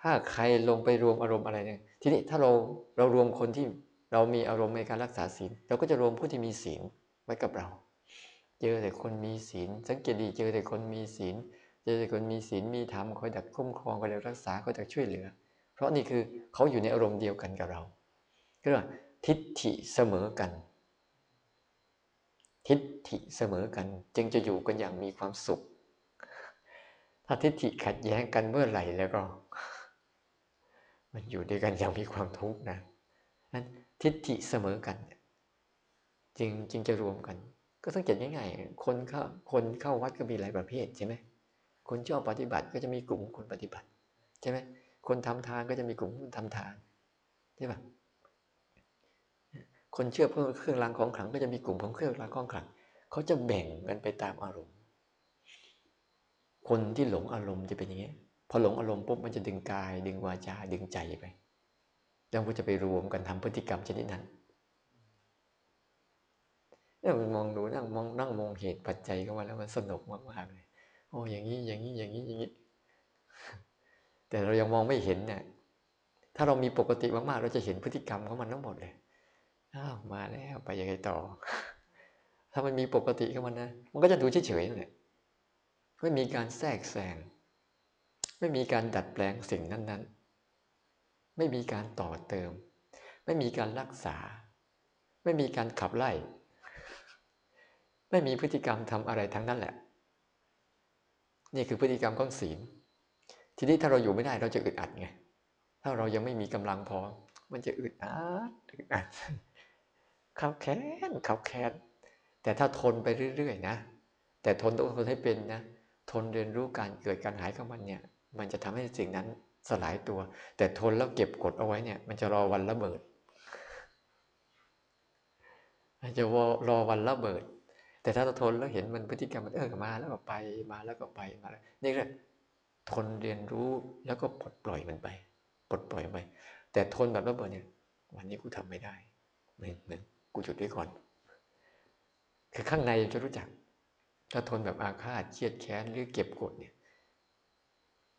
ถ้าใครลงไปรวมอารมณ์อะไรเนี่ย ทีนี้ถ้าเราเรารวมคนที่เรามีอารมณ์ในการรักษาศีลเราก็จะรวมผู้ที่มีศีลไว้กับเรา เจอแต่คนมีศีล สังเกตดีเจอแต่คนมีศีล เจอแต่คนมีศีลมีธรรมคอยดักคุ้มครองคอยรักษาคอยดักช่วยเหลือ เพราะนี่คือเขาอยู่ในอารมณ์เดียวกันกับเราเรียกว่าทิฏฐิเสมอกัน ทิฏฐิเสมอกัน จึงจะอยู่กันอย่างมีความสุข ถ้าทิฏฐิขัดแย้งกันเมื่อไหร่แล้วก็ มันอยู่ด้วยกันอย่างมีความทุกข์นะนั้นทิฏฐิเสมอกัน จึงจึงจะรวมกัน ก็สังเกตง่ายๆ คนเข้าคนเข้าวัดก็มีหลายประเภทใช่ไหมคนชอบปฏิบัติก็จะมีกลุ่มคนปฏิบัติใช่ไหมคนทำทานก็จะมีกลุ่มคนทำทานใช่ปะคนเชื่อเพื่อเครื่องรางของขลังก็จะมีกลุ่มของเครื่องรางของขลังเขาจะแบ่งกันไปตามอารมณ์ คนที่หลงอารมณ์จะเป็นอย่างนี้พอหลงอารมณ์ปุ๊บมันจะดึงกาย ดึงวาจาดึงใจไปแล้วก็จะไปรวมกันทำพฤติกรรมชนิดนั้น เนี่ยมันมองดูนั่งมองนั่งมองเหตุปัจจัยเข้ามาแล้วมันสนุกมากๆเลยโอ้อย่างนี้อย่างนี้อย่างนี้อย่างนี้ แต่เรายังมองไม่เห็นเนี่ยถ้าเรามีปกติมากๆเราจะเห็นพฤติกรรมของมันทั้งหมดเลยอ้าวมาแล้วไปยังไงต่อ ถ้ามันมีปกติของมันนะมันก็จะดูเฉยๆนั่นแหละไม่มีการแทรกแซงไม่มีการดัดแปลงสิ่งนั้นๆ ไม่มีการต่อเติม ไม่มีการรักษา ไม่มีการขับไล่ ไม่มีพฤติกรรมทำอะไรทั้งนั้นแหละ นี่คือพฤติกรรมของศีล ทีนี้ถ้าเราอยู่ไม่ได้เราจะอึดอัดไง ถ้าเรายังไม่มีกำลังพอ มันจะอึดอัดอึดอัดขับแค้นขับแค้นแต่ถ้าทนไปเรื่อยๆนะ แต่ทนต้องทนให้เป็นนะ ทนเรียนรู้การเกิดการหายของมันเนี่ย มันจะทำให้สิ่งนั้นสลายตัว แต่ทนแล้วเก็บกดเอาไว้เนี่ย มันจะรอวันระเบิด มันจะรอวันระเบิด แต่ถ้าเราทนแล้วเห็นมันพฤติกรรมมันเออมาแล้วก็ไปมาแล้วก็ไปมาแล้วนี่แหละทนเรียนรู้แล้วก็ปลดปล่อยมันไปปลดปล่อยไป แต่ทนแบบระเบิดเนี่ยวันนี้กูทำไม่ได้เหมือนเหมือนกูจุดไว้ก่อน คือข้างในจะรู้จัก ถ้าทนแบบอาฆาตเครียดแค้นหรือเก็บกดเนี่ย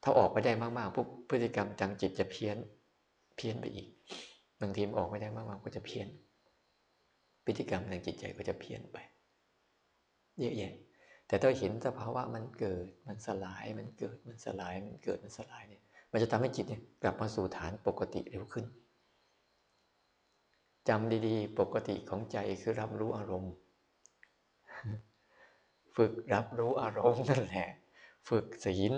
ถ้าออกไปได้มากๆปุ๊บพฤติกรรมจังจิตจะเพี้ยน เพี้ยนไปอีกบางทีมออกไม่ได้มากๆก็จะเพี้ยน พฤติกรรมทางจิตใจก็จะเพี้ยนไป เยอะแยะแต่ถ้าเห็นสภาวะมันเกิด มันสลาย มันเกิด มันสลาย มันเกิด มันสลายเนี่ย มันจะทำให้จิตเนี่ยกลับมาสู่ฐานปกติเร็วขึ้นจำดีๆ ปกติของใจคือรับรู้อารมณ์ ฝึกรับรู้อารมณ์นั่นแหละ ฝึกศีล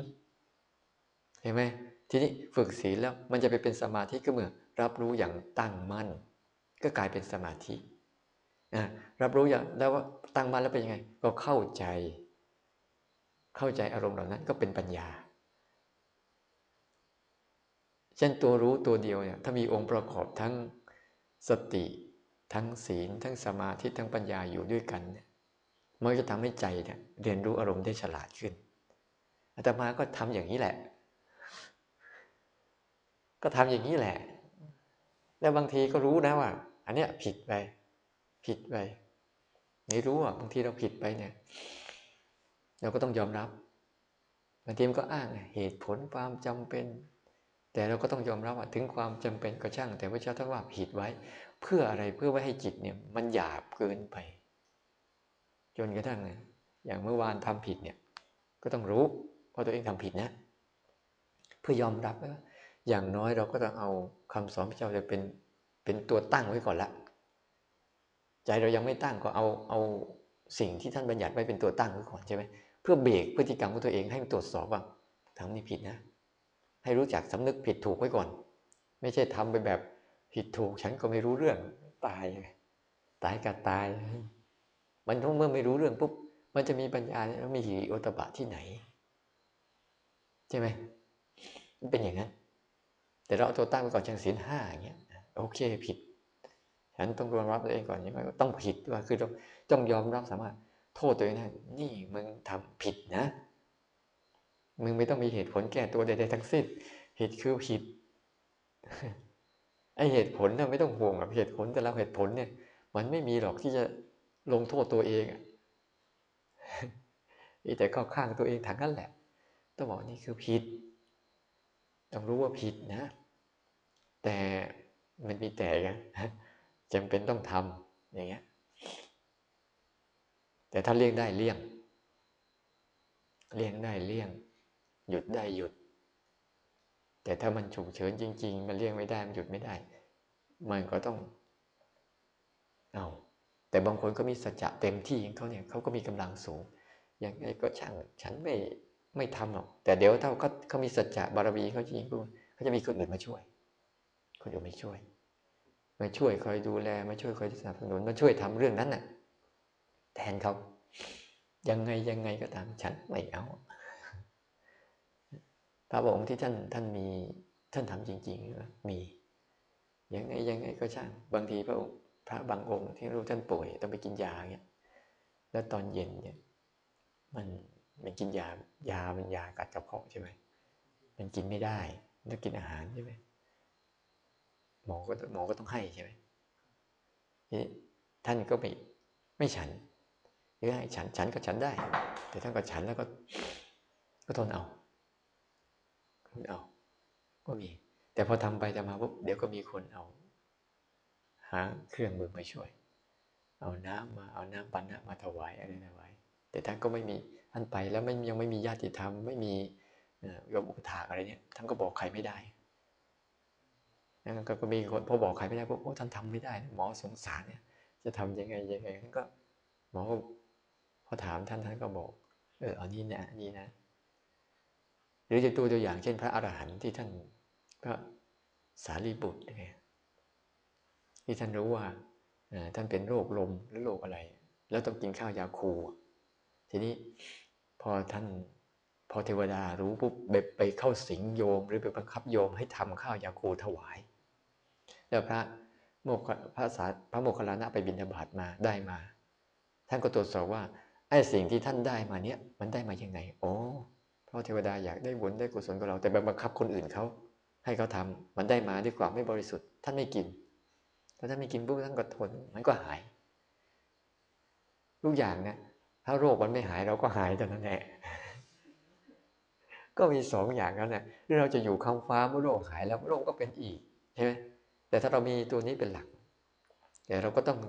เห็นไหม ทีนี้ฝึกศีลแล้วมันจะไปเป็นสมาธิก็เมื่อรับรู้อย่างตั้งมั่น ก็กลายเป็นสมาธิ รับรู้อย่างแล้วว่าตั้งมั่นแล้วเป็นยังไง ก็เข้าใจ เข้าใจอารมณ์เหล่านั้นก็เป็นปัญญา เช่นตัวรู้ตัวเดียวเนี่ยถ้ามีองค์ประกอบทั้งสติ ทั้งศีล ทั้งสมาธิทั้งปัญญาอยู่ด้วยกันเนี่ยมันจะทำให้ใจเนี่ยเรียนรู้อารมณ์ได้ฉลาดขึ้นอาตมาก็ทำอย่างนี้แหละ ก็ทำอย่างนี้แหละ แล้วบางทีก็รู้นะว่า อันเนี้ยผิดไป ผิดไปไม่รู้อะบางทีเราผิดไปเนี่ย เราก็ต้องยอมรับบางทีมันก็อ้างเหตุผลความจำเป็น แต่เราก็ต้องยอมรับว่าถึงความจำเป็นก็ช่าง แต่พระเจ้าท่านว่าผิดไว้ เพื่ออะไรเพื่อไว้ให้จิตเนี่ย มันหยาบเกินไป จนกระทั่งอย่างเมื่อวานทำผิดเนี่ย ก็ต้องรู้ว่าตัวเองทำผิดนะ เพื่อยอมรับว่าอย่างน้อยเราก็ต้องเอาคำสอนพระเจ้าจะเป็นเป็นตัวตั้งไว้ก่อนละ ใจเรายังไม่ตั้งก็เอาเอาสิ่งที่ท่านบัญญัติไว้เป็นตัวตั้งไว้ก่อนใช่ไหมเพื่อเบรกพฤติกรรมของตัวเองให้มันตรวจสอบว่าทำนี่ผิดนะ ให้รู้จักสำนึกผิดถูกไว้ก่อน ไม่ใช่ทำไปแบบผิดถูกฉันก็ไม่รู้เรื่องตาย ตายกับตาย มันเมื่อไม่รู้เรื่องปุ๊บมันจะมีปัญญาแล้วมีหิริโอตบะที่ไหน ใช่ไหมมันเป็นอย่างนั้น แต่เราเอาตัวตั้งไว้ก่อนเช่นศีลห้าอย่างเงี้ยโอเคผิด ฉันต้องยอมรับตัวเองก่อนใช่ไหมต้องผิดว่าคือต้องต้องยอมรับสามารถโทษตัวเองได้นี่มึงทำผิดนะ มึงไม่ต้องมีเหตุผลแก้ตัวใดๆทั้งสิ้นเหตุคือผิดไอเหตุผลเนี่ยไม่ต้องห่วงกับเหตุผลแต่เราเหตุผลเนี่ย มันไม่มีหรอกที่จะลงโทษตัวเองอะแต่ก็ข้างตัวเองทางนั้นแหละ ต้องบอกนี่คือผิด ต้องรู้ว่าผิดนะ แต่มันมีแต่กัน จำเป็นต้องทำอย่างเงี้ย แต่ถ้าเลี่ยงได้เลี่ยง เลี่ยงได้เลี่ยง หยุดได้หยุด แต่ถ้ามันฉุกเฉินจริง ๆ มันเลี่ยงไม่ได้มันหยุดไม่ได้ มันก็ต้อง เอาแต่บางคนก็มีสัจจะเต็มที่ของเขาเนี่ยเขาก็มีกำลังสูงยังไงก็ช่างฉันไม่ไม่ทำหรอก แต่เดี๋ยวถ้าเขาเขามีสัจจะบารมีเขาจริงๆเขาจะมีคนอื่นมาช่วย คนอื่นมาช่วย มาช่วยคอยดูแล มาช่วยคอยสนับสนุนมาช่วยทำเรื่องนั้นน่ะ แทนเขายังไงยังไงก็ตามฉันไม่เอาพระองค์ที่ท่านท่านมีท่านทำจริงๆมียังไงยังไงก็ช่างบางทีพระองค์พระบางองค์ที่รู้ท่านป่วยต้องไปกินยาเงี้ยแล้วตอนเย็นเนี่ย มันมันกินยายามันยากัดกระเพาะใช่ไหมมันกินไม่ได้ต้องกินอาหารใช่ไหม หมอก็หมอก็ต้องให้ใช่ไหมท่านก็ไม่ไม่ฉันหรือให้ฉันฉันก็ฉันได้ แต่ท่านก็ฉันแล้วก็ ก็ทนเอาทนเอา ก็มี แต่พอทำไปทำมาปุ๊บเดี๋ยวก็มีคนเอา หาเครื่องมือมาช่วย เอาน้ำมาเอาน้ำปันนะมาถวายอะไรถวายแต่ท่านก็ไม่มีท่านไปแล้วไม่ยังไม่มีญาติธรรมไม่มีโยมอุปถากอะไรเนี่ยท่านก็บอกใครไม่ได้ ก็มีคนพอบอกใครไม่ได้ปุ๊บท่านทำไม่ได้ หมอสงสารเนี่ย จะทำยังไงยังไงท่านก็ หมอพอถามท่านท่านก็บอก เอออันนี้นะนี่นะ หรือจะตัวตัวอย่างเช่น พระอรหันต์ที่ท่านก็สารีบุตรเนี่ยที่ท่านรู้ว่าท่านเป็นโรคลมหรือโรคอะไร แล้วต้องกินข้าวยาคู ทีนี้พอท่านพอเทวดารู้ปุ๊บไปเข้าสิงโยม หรือไปบังคับโยมให้ทำข้าวยาคูถวาย แล้วพระโมกพระสาพระโมคคัลลานะไปบิณฑบาตมาได้มา ท่านก็ตรวจสอบว่าไอ้สิ่งที่ท่านได้มาเนี้ยมันได้มาอย่างไง โอ้พระเทวดาอยากได้บุญได้กุศลกับเรา แต่บังคับคนอื่นเขาให้เขาทามันได้มาด้วยความไม่บริสุทธิ์ ท่านไม่กินถ้าท่านไม่กินปุ๊บท่านก็ทนมันก็หายทุกอย่างนะถ้าโรคมันไม่หายเราก็หายแต่นั้นแหละก็มีสองอย่างนั้นนะหรือเราจะอยู่คำฟ้าเมื่อโรคหายแล้วโรคก็เป็นอีกใช่ไหม แต่ถ้าเรามีตัวนี้เป็นหลัก แต่เราก็ต้อง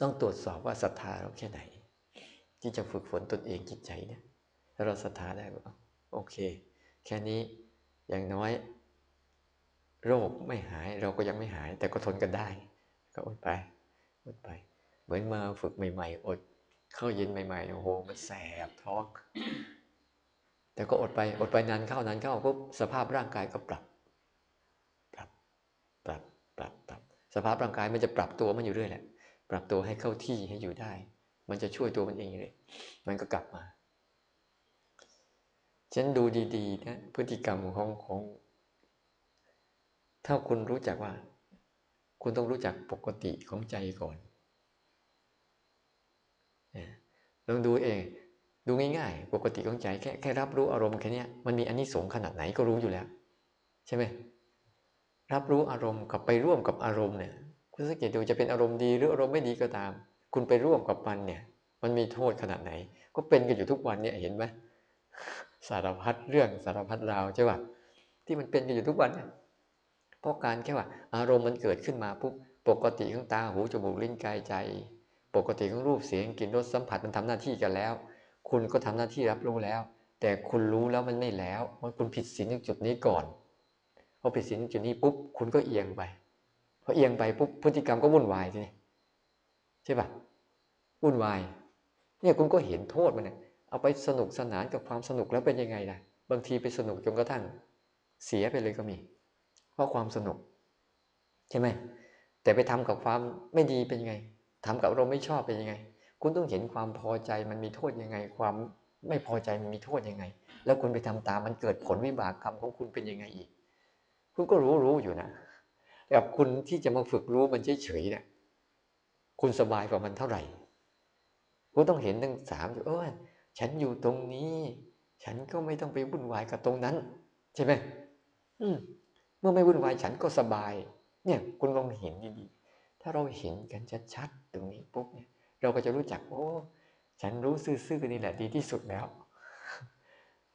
ต้องตรวจสอบว่าศรัทธาเราแค่ไหน ที่จะฝึกฝนตนเองจิตใจเนี่ยถ้าเราศรัทธาได้ก็โอเค แค่นี้อย่างน้อย โรคไม่หายเราก็ยังไม่หาย แต่ก็ทนกันได้ ก็อดไปอดไป เหมือนมาฝึกใหม่ๆ อดเข้าเย็นใหม่ๆโอ้โหมันแสบท้องแต่ก็อดไปอดไปนานเข้านานเข้าปุ๊บสภาพร่างกายก็ปรับปรับ ปรับปรับสภาพร่างกายมันจะปรับตัวมันอยู่เรื่อยแหละ ปรับตัวให้เข้าที่ให้อยู่ได้ มันจะช่วยตัวมันเองเลย มันก็กลับมาฉันดูดีๆนะพฤติกรรมของของ ถ้าคุณรู้จักว่า คุณต้องรู้จักปกติของใจก่อนลองดูเองดูง่ายๆ ปกติของใจแค่แค่รับรู้อารมณ์แค่นี้มันมีอันนี้สงขนาดไหนก็รู้อยู่แล้ว ใช่ไหม รับรู้อารมณ์กับไปร่วมกับอารมณ์เนี่ยคุณสังเกตดูจะเป็นอารมณ์ดีหรืออารมณ์ไม่ดีก็ตาม คุณไปร่วมกับมันเนี่ย มันมีโทษขนาดไหน ก็เป็นกันอยู่ทุกวันเนี่ยเห็นไหมสารพัดเรื่องสารพัดราวใช่ป่ะที่มันเป็นกันอยู่ทุกวันเนี่ยเพราะการแค่ว่าอารมณ์มันเกิดขึ้นมาปุ๊บปกติของตาหูจมูกลิ้นกายใจ ปกติของรูปเสียงกลิ่นรสสัมผัสมันทำหน้าที่กันแล้ว คุณก็ทำหน้าที่รับรู้แล้ว แต่คุณรู้แล้วมันไม่แล้วว่าคุณผิดศีลจุดนี้ก่อน พอผิดศีลจุดนี้ปุ๊บคุณก็เอียงไปพอเอียงไปปุ๊บพฤติกรรมก็วุ่นวายทีนี้ใช่ปะวุ่นวายเนี่ยคุณก็เห็นโทษมันเนี่ยเอาไปสนุกสนานกับความสนุกแล้วเป็นยังไงล่ะ บางทีไปสนุกจนกระทั่งเสียไปเลยก็มี เพราะความสนุก ใช่ไหมแต่ไปทำกับความไม่ดีเป็นยังไงทำกับเราไม่ชอบเป็นยังไง คุณต้องเห็นความพอใจมันมีโทษยังไง ความไม่พอใจมันมีโทษยังไง แล้วคุณไปทำตามมันเกิดผลวิบากกรรมของคุณเป็นยังไงอีก คุณก็รู้รู้อยู่นะแต่คุณที่จะมาฝึกรู้มันเฉยๆเนี่ยคุณสบายกว่ามันเท่าไหร่คุณต้องเห็นทั้งสามอยู่เออฉันอยู่ตรงนี้ ฉันก็ไม่ต้องไปวุ่นวายกับตรงนั้น ใช่ไหมอืมเมื่อไม่วุ่นวายฉันก็สบาย เนี่ย คุณลองเห็นดีๆถ้าเราเห็นกันชัดๆตรงนี้ปุ๊บเนี่ย เราก็จะรู้จักโอ้ ฉันรู้ซื่อๆนี่แหละดีที่สุดแล้ว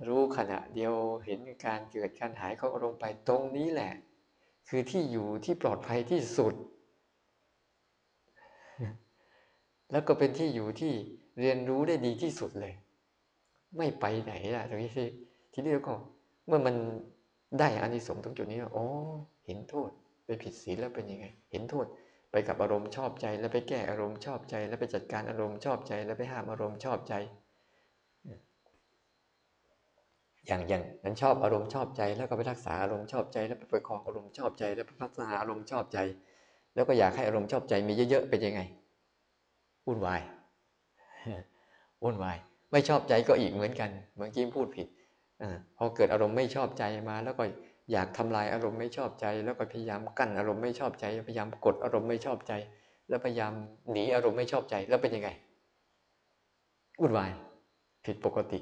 รู้ขณะเดียวเห็นการเกิดการหายของอารมณ์ไปตรงนี้แหละ คือที่อยู่ที่ปลอดภัยที่สุด แล้วก็เป็นที่อยู่ที่เรียนรู้ได้ดีที่สุดเลย ไม่ไปไหนล่ะตรงนี้ที่ทีนี้ก็เมื่อมันได้อานิสงส์ตรงจุดนี้อ๋อเห็นโทษไปผิดศีลแล้วเป็นยังไง เห็นโทษไปกับอารมณ์ชอบใจ แล้วไปแก้อารมณ์ชอบใจ แล้วไปจัดการอารมณ์ชอบใจ แล้วไปห้ามอารมณ์ชอบใจ อย่างอย่างนั้นชอบอารมณ์ชอบใจแล้วก็ไปรักษาอารมณ์ชอบใจแล้วไปประคองอารมณ์ชอบใจ แล้วไปพัฒนาอารมณ์ชอบใจ แล้วก็อยากให้อารมณ์ชอบใจมีเยอะๆเป็นยังไงวุ่นวายวุ่นวาย ไม่ชอบใจก็อีกเหมือนกันเมื่อกี้พูดผิดอพอเกิดอารมณ์ไม่ชอบใจมา แล้วก็อยากทำลายอารมณ์ไม่ชอบใจ แล้วก็พยายามกั้นอารมณ์ไม่ชอบใจ พยายามกดอารมณ์ไม่ชอบใจ แล้วพยายามหนีอารมณ์ไม่ชอบใจแล้วเป็นยังไงวุ่นวาย ผิดปกติ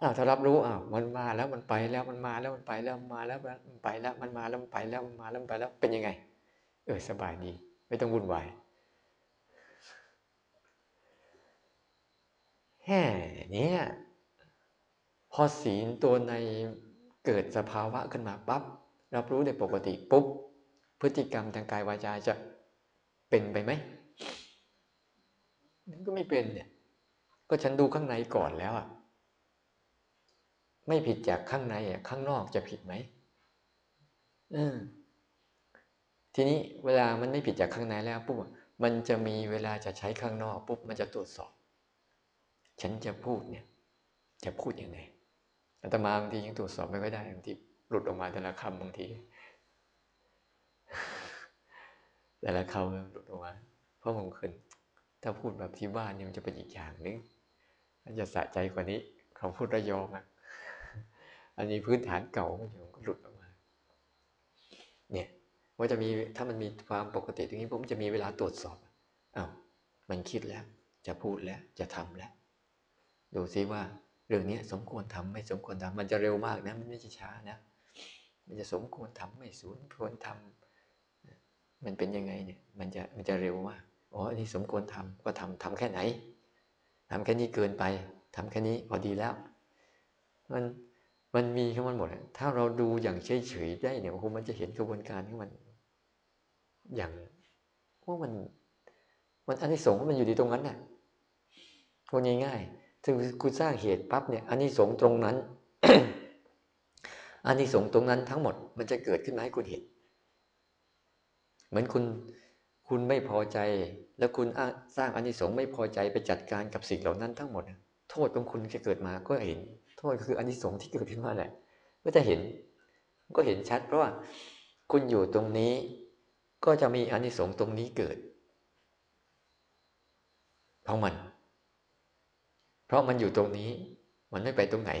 อ้าวถ้ารับรู้อ้าวมันมาแล้วมันไปแล้วมันมาแล้วมันไปแล้วมาแล้วมันไปแล้วมันมาแล้วมันไปแล้วมันมาแล้วมันไปแล้วเป็นยังไง เออสบายดี ไม่ต้องวุ่นวายแห่เนี่ย พอศีลตัวในเกิดสภาวะขึ้นมาปั๊บรับรู้ในปกติปุ๊บพฤติกรรมทางกายวาจาจะเป็นไปไหมมันก็ไม่เป็นเนี่ย ก็ฉันดูข้างในก่อนแล้วอะ ไม่ผิดจากข้างในอะข้างนอกจะผิดไหมอืมทีนี้เวลามันไม่ผิดจากข้างในแล้วปุ๊บมันจะมีเวลาจะใช้ข้างนอกปุ๊บมันจะตรวจสอบ ฉันจะพูดเนี่ย จะพูดยังไงอาตมาบางทียังตรวจสอบไม่ค่อยได้บางทีหลุดออกมาแต่ละคำบางที แต่ละคำหลุดออกมาเพราะบางคนถ้าพูดแบบที่บ้านเนี่ยมันจะเป็นอีกอย่างนึงมันจะสะใจกว่านี้คำพูดระยองอะ อันนี้พื้นฐานเก่ามันอยู่ก็หลุดออกมา เนี่ยว่าจะมีถ้ามันมีความปกติตรงนี้ผมจะมีเวลาตรวจสอบอ้าวมันคิดแล้ว จะพูดแล้วจะทำแล้ว ดูซิว่าเรื่องนี้สมควรทำไม่สมควรทำมันจะเร็วมากนะมันไม่ใช่ช้านะ มันจะสมควรทำไม่สมควรทำมันเป็นยังไงเนี่ยมันจะมันจะเร็วมากอ๋ออันนี้สมควรทำก็ทำทำแค่ไหนทำแค่นี้เกินไปทำแค่นี้พอดีแล้ว มัน มันมีข้างมันหมดถ้าเราดูอย่างเฉยๆได้เนี่ยโอ้โหมันจะเห็นกระบวนการของมัน อย่างว่ามัน มันอันนี้สงมันอยู่ที่ตรงนั้นน่ะพูดง่ายๆถึงคุณสร้างเหตุปั๊บเนี่ยอันนี้สงตรงนั้นอันนี้สงตรงนั้นทั้งหมด มันจะเกิดขึ้นมาให้คุณเห็น เหมือนคุณคุณไม่พอใจ แล้วคุณสร้างอันนี้สงไม่พอใจไปจัดการกับสิ่งเหล่านั้นทั้งหมด โทษของคุณจะเกิดมาก็เห็น โทษคืออันนี้สงที่เกิดขึ้นมาแหละก็จะเห็นก็เห็นชัด เพราะว่าคุณอยู่ตรงนี้ ก็จะมีอันนี้สงตรงนี้เกิดของมัน เพราะมันอยู่ตรงนี้ มันไม่ไปตรงไหน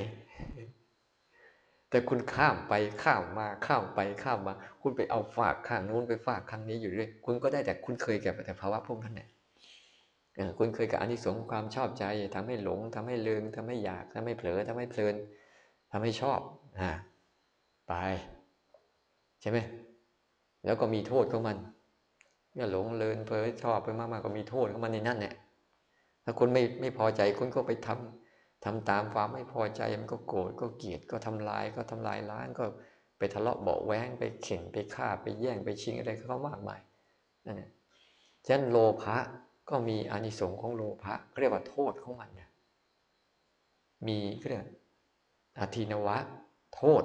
แต่คุณข้ามไปข้ามมาข้ามไปข้ามมา คุณไปเอาฝากข้างนู้นไปฝากข้างนี้อยู่เรื่อยคุณก็ได้แต่คุณเคยแก่แต่ภาวะพวกนั้นเนี่ย คุณเคยกับอันที่สงความชอบใจทำให้หลงทำให้ลืมทำให้อยากทำให้เผลอทำให้เพลินทำให้ชอบอ่าไป ใช่ไหมแล้วก็มีโทษของมันเนี่ยหลงเลินเพลอชอบไปมากๆก็มีโทษของมันในนั่นเนี่ยถ้าคุณไม่ไม่พอใจคุณก็ไปทำทำตามความไม่พอใจมันก็โกรธก็เกลียดก็ทำลายก็ทำลายล้างก็ไปทะเลาะเบาแว้งไปเข็นไปฆ่าไปแย่งไปชิงอะไรก็มากมายนั่นแหละฉะนั้นโลภะ ก็มีอานิสงส์ของโลภะเรียกว่าโทษของมันนี่ยมีเรียกอาทินวะ โทษ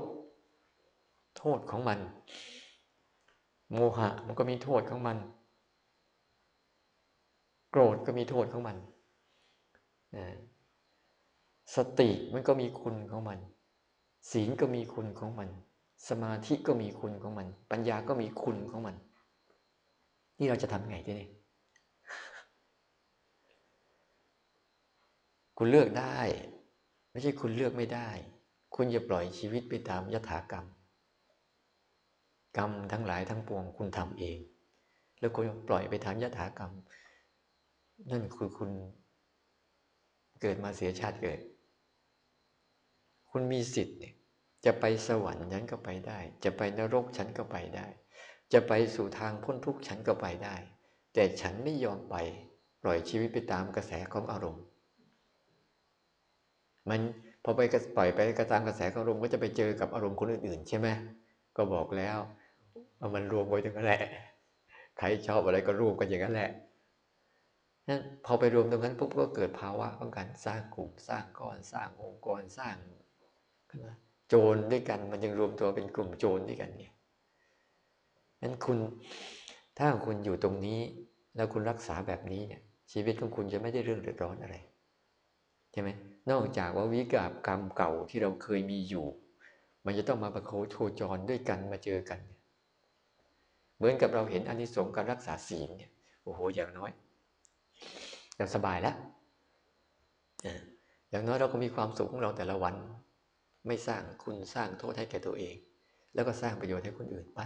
โทษของมัน โมหะมันก็มีโทษของมัน โกรธก็มีโทษของมันสติมันก็มีคุณของมัน ศีลก็มีคุณของมัน สมาธิก็มีคุณของมัน ปัญญาก็มีคุณของมัน นี่เราจะทำไงทีนี่ คุณเลือกได้ ไม่ใช่คุณเลือกไม่ได้ คุณอย่าปล่อยชีวิตไปตามยถากรรม กรรมทั้งหลายทั้งปวงคุณทำเอง แล้วคุณปล่อยไปตามยถากรรม นั่นคือคุณเกิดมาเสียชาติเกิด คุณมีสิทธิ์เนี่ยจะไปสวรรค์ฉันก็ไปได้ จะไปนรกฉันก็ไปได้ จะไปสู่ทางพ้นทุกข์ฉันก็ไปได้ แต่ฉันไม่ยอมไป ปล่อยชีวิตไปตามกระแสของอารมณ์ มันพอไปปล่อยไปกระตามกระแสของอารมณ์ก็จะไปเจอกับอารมณ์คนอื่นๆ ใช่ไหมก็บอกแล้วว่ามันรวมไว้ตรงนั้นแหละ ใครชอบอะไรก็รวมกันอย่างนั้นแหละนั้นพอไปรวมตรงนั้นปุ๊บก็เกิดภาวะของการสร้างกลุ่มสร้างก้อนสร้างองค์กรสร้างโจรด้วยกันมันยังรวมตัวเป็นกลุ่มโจรด้วยกันเนี่ยนั้นคุณถ้าคุณอยู่ตรงนี้แล้วคุณรักษาแบบนี้เนี่ยชีวิตของคุณจะไม่ได้เรื่องเดือดร้อนอะไร ใช่ไหมนอกจากว่าวิกาบกรรมเก่าที่เราเคยมีอยู่ มันจะต้องมาประโคโชจรด้วยกันมาเจอกัน เหมือนกับเราเห็นอานิสงส์การรักษาศีลเนี่ยโอ้โหอย่างน้อยเราสบายแล้วอย่างน้อยเราก็มีความสุขของเราแต่ละวัน ไม่สร้างคุณสร้างโทษให้แก่ตัวเอง แล้วก็สร้างประโยชน์ให้คนอื่นไป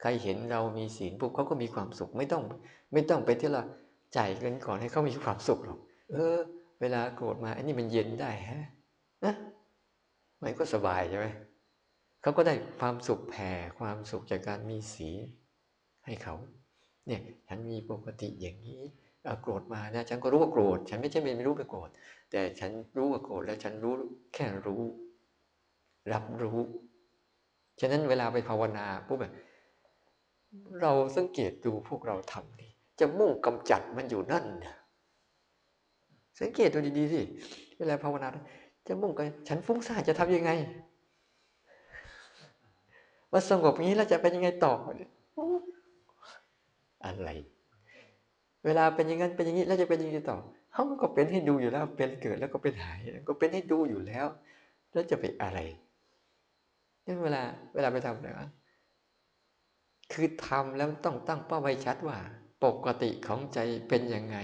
ใครเห็นเรามีศีลปุ๊บเขาก็มีความสุขไม่ต้อง ไม่ต้องไปที่เราจ่ายเงินก่อนให้เขามีความสุขหรอกเออ เวลาโกรธมาอันนี้มันเย็นได้ฮะนะมันก็สบายใช่ไหมเขาก็ได้ความสุขแผ่ความสุขจากการมีสีให้เขา เนี่ยฉันมีปกติอย่างนี้โกรธมานะฉันก็รู้ว่าโกรธ ฉันไม่ใช่ไม่รู้ไปโกรธ แต่ฉันรู้ว่าโกรธแล้วฉันรู้แค่รู้ รับรู้ ฉะนั้นเวลาไปภาวนาปุ๊บแบบเราสังเกตดูพวกเราทำดิจะมุ่งกำจัดมันอยู่นั่นนะ สังเกตดูดีๆสิ เวลาภาวนาจะมุ่งกันฉันฟุ้งซ่านจะทำยังไงว่าสงบนี้แล้วจะเป็นยังไงต่ออะไร เวลาเป็นอย่างนั้นเป็นอย่างนี้แล้วจะเป็นยังไงต่อเขาก็เป็นให้ดูอยู่แล้ว เป็นเกิดแล้วก็เป็นหายก็เป็นให้ดูอยู่แล้ว แล้วจะไปอะไรนี่เวลา เวลาไปทำอะไรวะคือทำแล้วต้องตั้งเป้าไว้ชัดว่า ปกติของใจเป็นยังไง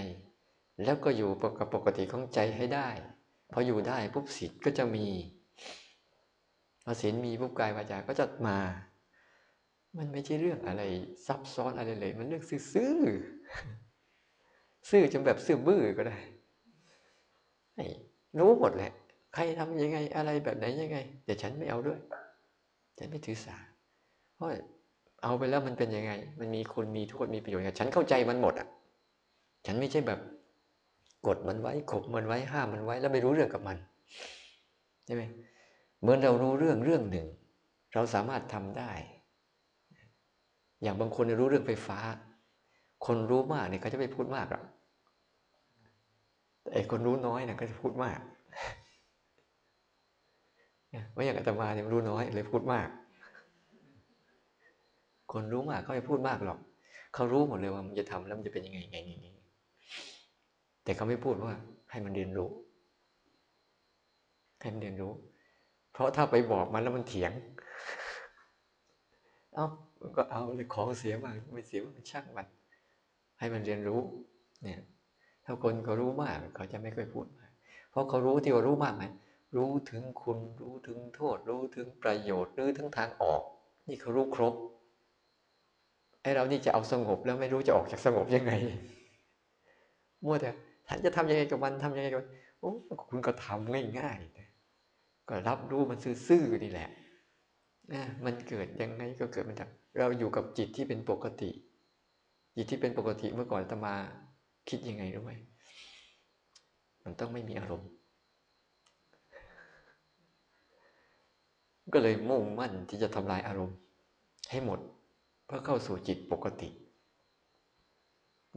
แล้วก็อยู่กับปกติของใจให้ได้พออยู่ได้ปุ๊บศีลก็จะมีพอศีลมีปุ๊บกายวาจาก็จะมา มันไม่ใช่เรื่องอะไรซับซ้อนอะไรเลย มันเรื่องซื่อซื่อจนแบบซื่อบื้อก็ได้รู้หมดแหละ ใครทำยังไงอะไรแบบไหนยังไง แต่ฉันไม่เอาด้วย ฉันไม่ถือสาเพราะเอาไปแล้วมันเป็นยังไง มันมีคุณมีโทษมีประโยชน์ฉันเข้าใจมันหมดอะ ฉันไม่ใช่แบบ กดมันไว้ขบมันไว้ห้ามมันไว้แล้วไม่รู้เรื่องกับมันใช่ไหมเหมือนเรารู้เรื่องเรื่องหนึ่ง เราสามารถทำได้ อย่างบางคนรู้เรื่องไฟฟ้า คนรู้มากเนี่ยเขาจะไม่พูดมากหรอกแต่ไอ้คนรู้น้อยเนี่ยก็จะพูดมากไม่อย่างอาตมาเนี่ยรู้น้อยเลยพูดมาก คนรู้มากเขาไม่พูดมากหรอกเขารู้หมดเลยว่ามันจะทำแล้วมันจะเป็นยังไงไงไง แต่เขาไม่พูดว่า ให้มันเรียนรู้ให้มันเรียนรู้ เพราะถ้าไปบอกมันแล้วมันเถียง เอา้ามันก็เอาเลยของเสียมาไม่เสียมันช่างมัน ให้มันเรียนรู้ เนี่ย ถ้าคนเขารู้มาก เขาจะไม่ค่อยพูดมากเพราะเขารู้ที่ว่ารู้มากไหมรู้ถึงคุณ รู้ถึงโทษ รู้ถึงประโยชน์ รู้ถึงทางออก นี่เขารู้ครบไอ้เรานี่จะเอาสงบแล้วไม่รู้จะออกจากสงบยังไงมัวแต่ ท่านจะทำยังไงกับมันทำยังไงกับโอ้คุณก็ทำง่ายๆก็รับรู้มันซื่อๆนี่แหละนะมันเกิดยังไงก็เกิดมันทำเราอยู่กับจิตที่เป็นปกติ จิตที่เป็นปกติเมื่อก่อนตมาคิดยังไงรู้ไหมมันต้องไม่มีอารมณ์ ก็เลยมุ่งมั่นที่จะทำลายอารมณ์ ให้หมดเพื่อเข้าสู่จิตปกติ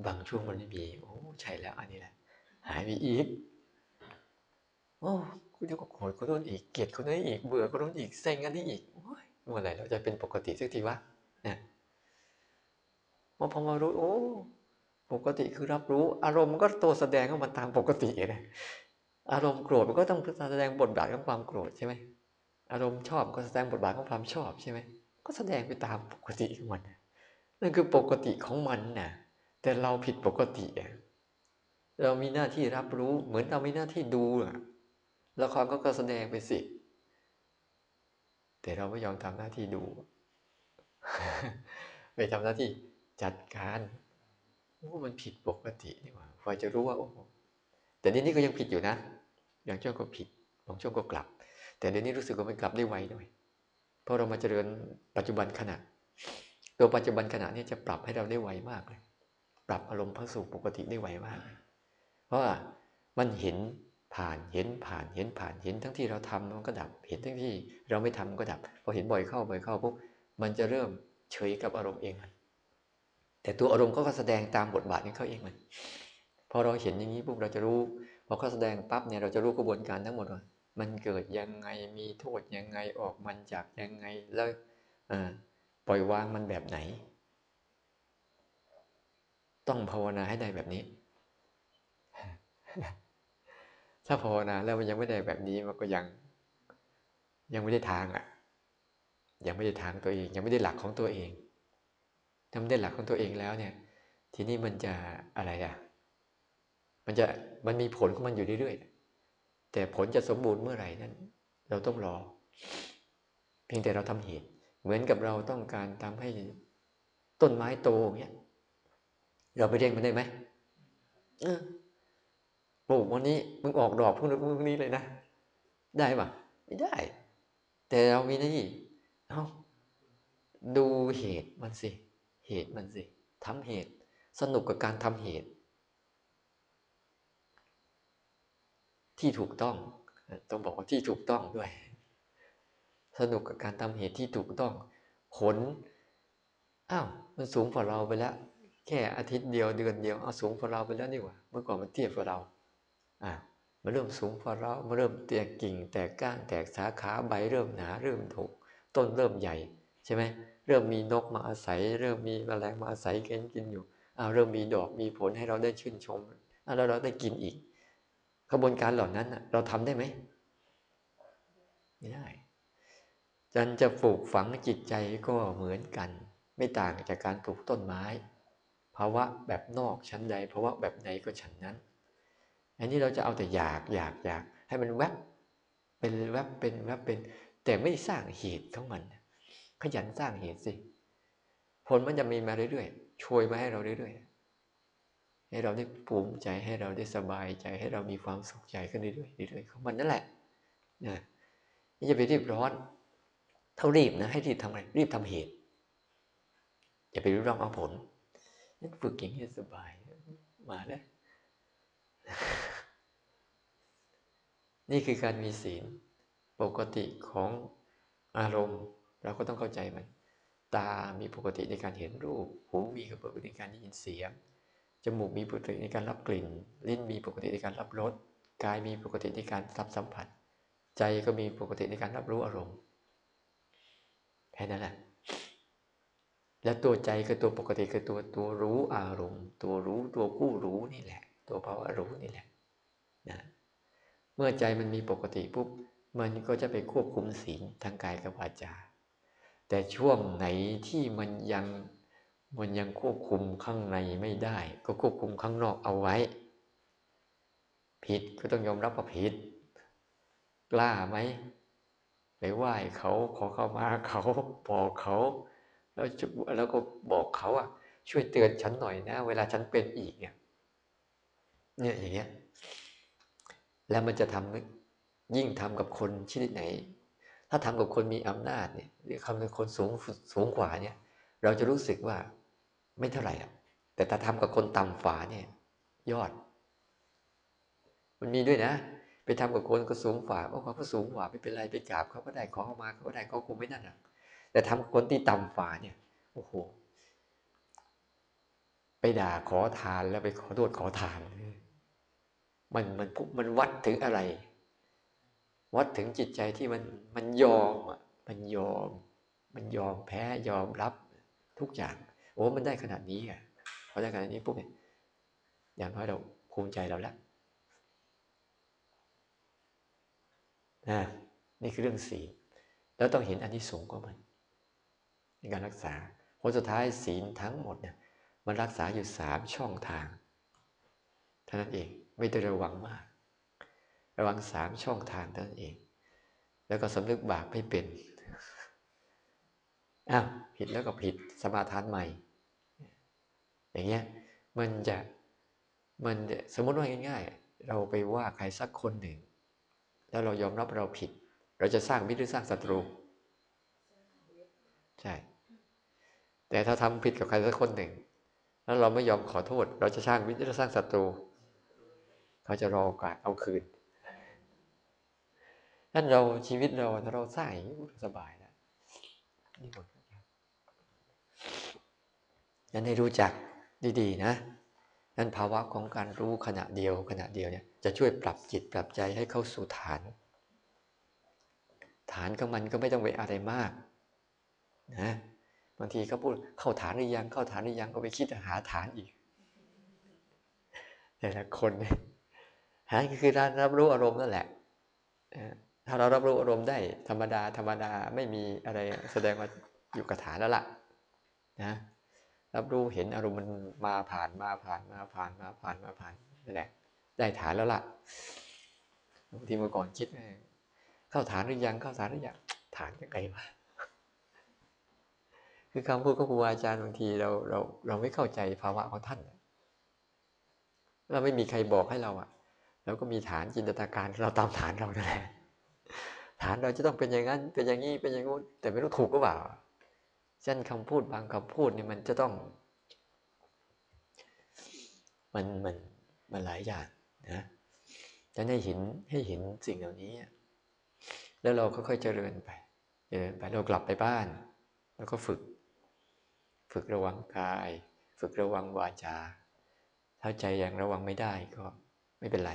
บางช่วงมันไม่มี โอ้ ใช่แล้วอันนี้แหละ หายไปอีก โอ้คุณจะก็โกรธคนนู้นอีก เกลียดคนนี้อีก เบื่อคนนู้นอีกเซ็งอันนี้อีกเมื่อไหร่เราจะเป็นปกติสักทีวะเนี่ยพอพอมารู้โอ้ปกติคือรับรู้ อารมณ์มันก็ตัวแสดงของมันตามปกติเลยอารมณ์โกรธมันก็ต้องแสดงบทบาทของความโกรธใช่ไหมอารมณ์ชอบก็แสดงบทบาทของความชอบใช่ไหมก็แสดงไปตามปกติของมัน นั่นคือปกติของมันนะ่ะแต่เราผิดปกติอะ เรามีหน้าที่รับรู้ เหมือนเรามีหน้าที่ดูอะละครก็แสดงไปสิ แต่เราไม่ยอมทำหน้าที่ดู ไปทำหน้าที่จัดการโอ้มันผิดปกตินี่ว่าพอจะรู้ว่าโอ้แต่นี้นี่ก็ยังผิดอยู่นะอย่างช่วงก็ผิดบางช่วงก็กลับ แต่เดี๋ยวนี้รู้สึกว่ามันกลับได้ไวหน่อยเพราะเรามาเจริญปัจจุบันขณะ ตัวปัจจุบันขณะนี้จะปรับให้เราได้ไวมากเลย ปรับอารมณ์พระสู่ปกติได้ไวมากเราะว่ามันเห็นผ่านเห็นผ่านเห็นผ่านเห็นทั้งที่เราทำมันก็ดับ เห็นทั้งที่เราไม่ทำมันก็ดับพอเห็นบ่อยเข้าบ่อยเข้าปุ๊บมันจะเริ่มเฉยกับอารมณ์เองแต่ตัวอารมณ์ก็แสดงตามบทบาทของเขาเองมันพอเราเห็นอย่างนี้ปุ๊บเราจะรู้พอเขาแสดงปั๊บเนี่ยเราจะรู้กระบวนการทั้งหมดว่ามันเกิดยังไงมีโทษยังไงออกมันจากยังไงแล้วปล่อยวางมันแบบไหน ต้องภาวนาให้ได้แบบนี้ ถ้าภาวนาแล้วมันยังไม่ได้แบบนี้มันก็ยัง ยังไม่ได้ทางอะ ยังไม่ได้ทางตัวเอง ยังไม่ได้หลักของตัวเองถ้าไม่ได้หลักของตัวเองแล้วเนี่ย ทีนี้มันจะอะไรอะ มันจะมันมีผลของมันอยู่เรื่อยๆแต่ผลจะสมบูรณ์เมื่อไหร่นั้น เราต้องรอ เพียงแต่เราทำเหตุ เหมือนกับเราต้องการทำให้ต้นไม้โตอย่างเงี้ยเราไปเร่งมันได้ไหม ปลูกวันนี้มึงออกดอกพรุ่งนี้พรุ่งนี้เลยนะ ได้ปะไม่ได้ แต่เรามีหน้าที่เอาดูเหตุมันสิ เหตุมันสิทำเหตุ สนุกกับการทำเหตุ ที่ถูกต้อง ต้องบอกว่าที่ถูกต้องด้วย สนุกกับการทำเหตุที่ถูกต้อง ผลอ้าวมันสูงกว่าเราไปแล้ว แค่อาทิตย์เดียวเดือนเดียวเอาสูงกว่าเราไปแล้วนี่หว่า เมื่อก่อนมันเทียบกับเรา อ่ามันเริ่มสูงกว่าเรามันเริ่มแตกกิ่ง แตกก้านแตกสาขาใบเริ่มหนา เริ่มถูกต้นเริ่มใหญ่ใช่ไหมเริ่มมีนกมาอาศัย เริ่มมีแมลงมาอาศัยกินกินอยู่อ้าวเริ่มมีดอกมีผลให้เราได้ชื่นชมแล้วเราได้กินอีกกระบวนการเหล่านั้นเราทำได้ไหมไม่ได้จันจะปลูกฝังจิตใจก็เหมือนกัน ไม่ต่างจากการปลูกต้นไม้ภาวะแบบนอกชั้นใดภาวะแบบไหนก็ชั้นนั้น อันนี้เราจะเอาแต่อยากอยากอยากให้มันแวบเป็นแวบเป็นแวบเป็น แต่ไม่สร้างเหตุของมัน ขยันสร้างเหตุสิผลมันจะมีมาเรื่อยๆช่วยมาให้เราเรื่อยๆให้เราได้ภูมิใจให้เราได้สบายใจให้เรามีความสุขใจขึ้นเรื่อยๆเรื่อยๆของมันนั่นแหละนะนี่จะไปรีบร้อน เท่ารีบนะให้รีบทำอะไรรีบทำเหตุอย่าไปรีบร้องเอาผลนั่นฝึกอย่างนี้สบายมาแล้ว นี่คือการมีศีล ปกติของอารมณ์ เราก็ต้องเข้าใจมัน ตา มีปกติในการเห็นรูป หู มีปกติในการได้ยินเสียง จมูก มีปกติในการรับกลิ่น ลิ้น มีปกติในการรับรส กาย มีปกติในการรับสัมผัส ใจก็มีปกติในการรับรู้อารมณ์ แค่นั้นแหละ และตัวใจคือตัวปกติคือตัวตัวรู้อารมณ์ ตัวรู้ตัวผู้รู้นี่แหละ ตัวภาวะรู้นี่แหละ นะ มื่อใจมันมีปกติปุ๊บมันก็จะไปควบคุมศีลทางกายกับวาจา แต่ช่วงไหนที่มันยังมันยังควบคุมข้างในไม่ได้ ก็ควบคุมข้างนอกเอาไว้ ผิดก็ต้องยอมรับว่าผิดกล้าไหมไปไหว้เขาขอเข้ามาเขาบอกเขาแล้วแล้วก็บอกเขาอะ ช่วยเตือนฉันหน่อยนะ เวลาฉันเป็นอีกเนี่ย เนี่ยอย่างเงี้ย แล้วมันจะทำยิ่งทำกับคนชนิดไหน ถ้าทำกับคนมีอำนาจเนี่ยหรือคำเป็นคนสูงสูงกว่าเนี่ย เราจะรู้สึกว่าไม่เท่าไหร่แต่ถ้าทำกับคนต่ำฝาเนี่ย ยอด มันมีด้วยนะ ไปทำกับคนก็สูงฝ่าเพราะเขาก็สูงกว่าไม่เป็นไรไปกราบเขาก็ได้ขอเขามาเขาก็ได้เขาคงไม่นั่นหรอกแต่ทำคนที่ต่ำฝาเนี่ยโอ้โหไปด่าขอทานแล้วไปขอโทษขอทาน มันมันมันวัดถึงอะไร วัดถึงจิตใจที่มันมันยอมอะมันยอม มันยอมแพ้ยอมรับทุกอย่างโอ้มันได้ขนาดนี้อะพอได้ขนาดนี้ปุ๊บเนี่ยอย่างน้อยเราภูมิใจเราแล้วนะนี่คือเรื่องศีลแล้วต้องเห็นอันที่สูงกว่ามัน ในการรักษาผลสุดท้ายศีลทั้งหมดเนี่ยมันรักษาอยู่สามช่องทางเท่านั้นเอง ไม่ต้องระวังมาก ระวังสามช่องทางเท่านั้นเอง แล้วก็สำนึกบาปไม่เป็นอ้าวผิดแล้วก็ผิดสมาทานใหม่ อย่างเงี้ยมันจะมันสมมติว่าง่ายๆ เราไปว่าใครสักคนหนึ่ง แล้วเรายอมรับเราผิด เราจะสร้างมิตรหรือสร้างศัตรู ใช่ แต่ถ้าทำผิดกับใครสักคนหนึ่ง แล้วเราไม่ยอมขอโทษ เราจะสร้างมิตรหรือสร้างศัตรู เขาจะรอโอกาสเอาคืนนั่นเราชีวิตเราถ้าเราสร้างอย่างนี้สบายแล้วนี่หมดนั่นให้รู้จักดีๆ นะนั่นภาวะของการรู้ขณะเดียวขณะเดียวเนี่ยจะช่วยปรับจิตปรับใจให้เข้าสู่ฐาน ฐานของมันก็ไม่ต้องไปอะไรมากนะบางทีเขาพูดเข้าฐานหรือยังเข้าฐานหรือยังก็ไปคิดหาฐานอีก แต่ละคนเนี่ย ฐาคือการรับรู้อารมณ์นั่นแหละถ้าเรารับรู้อารมณ์ได้ธรรมดา ธรรมดาไม่มีอะไรแสดงว่าอยู่กับฐานแล้วล่ะนะรับรู้เห็นอารมณ์มันมาผ่านมาผ่านมาผ่านมาผ่านมาผ่านนั่นแหละ ได้ฐานแล้วล่ะบางทีเมื่อก่อนคิดเข้าฐานหรือยังเข้าฐานหรือยังฐานยังไงวะคือคำพูดของครูอาจารย์บางทีเราเราเราไม่เข้าใจภาวะของท่าน เราไม่มีใครบอกให้เราอะ เราก็มีฐานจินตนาการเราตามฐานเรานั่นแหละฐานเราจะต้องเป็นอย่างนั้นเป็นอย่างนี้เป็นอย่างงู้นแต่ไม่รู้ถูกหรือเปล่าเช่นคำพูดบางคำพูดนี่มันจะต้อง มันมันมันหลายอย่างนะจะให้เห็นให้เห็นสิ่งเหล่านี้ แล้วเราค่อยๆเจริญไปเดินไปเรากลับไปบ้าน แล้วก็ฝึก ฝึกระวังกาย ฝึกระวังวาจา ถ้าใจยังระวังไม่ได้ก็ไม่เป็นไร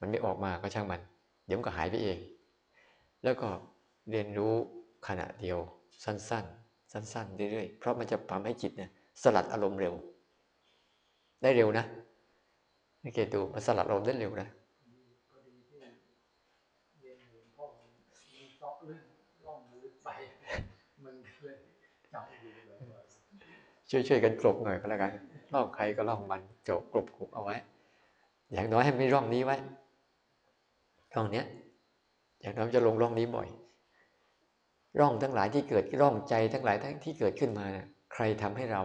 มันไม่ออกมาก็ช่างมัน เดี๋ยวมันก็หายไปเอง แล้วก็เรียนรู้ขณะเดียวสั้นๆ สั้นๆ เรื่อยๆ เพราะมันจะทำให้จิตเนี่ยสลัดอารมณ์เร็ว ได้เร็วนะสังเกตดูมันสลัดอารมณ์ได้เร็วนะ
พอดีที่เรียนหลวงพ่อมีเซาะเรื่องร่องลึกไปมันเลยจับอยู่แบบว่า
ช่วยๆกันกลบหน่อยก็แล้วกันร่องใครก็ร่องมันจบกลบกลบเอาไว้ อย่างน้อยให้ไม่ร่องนี้ไว้ ร่องเนี้ยอย่างน้อยจะลงร่องนี้บ่อย ร่องทั้งหลายที่เกิดร่องใจทั้งหลายทั้งที่เกิดขึ้นมาเนี่ยใครทำให้เรา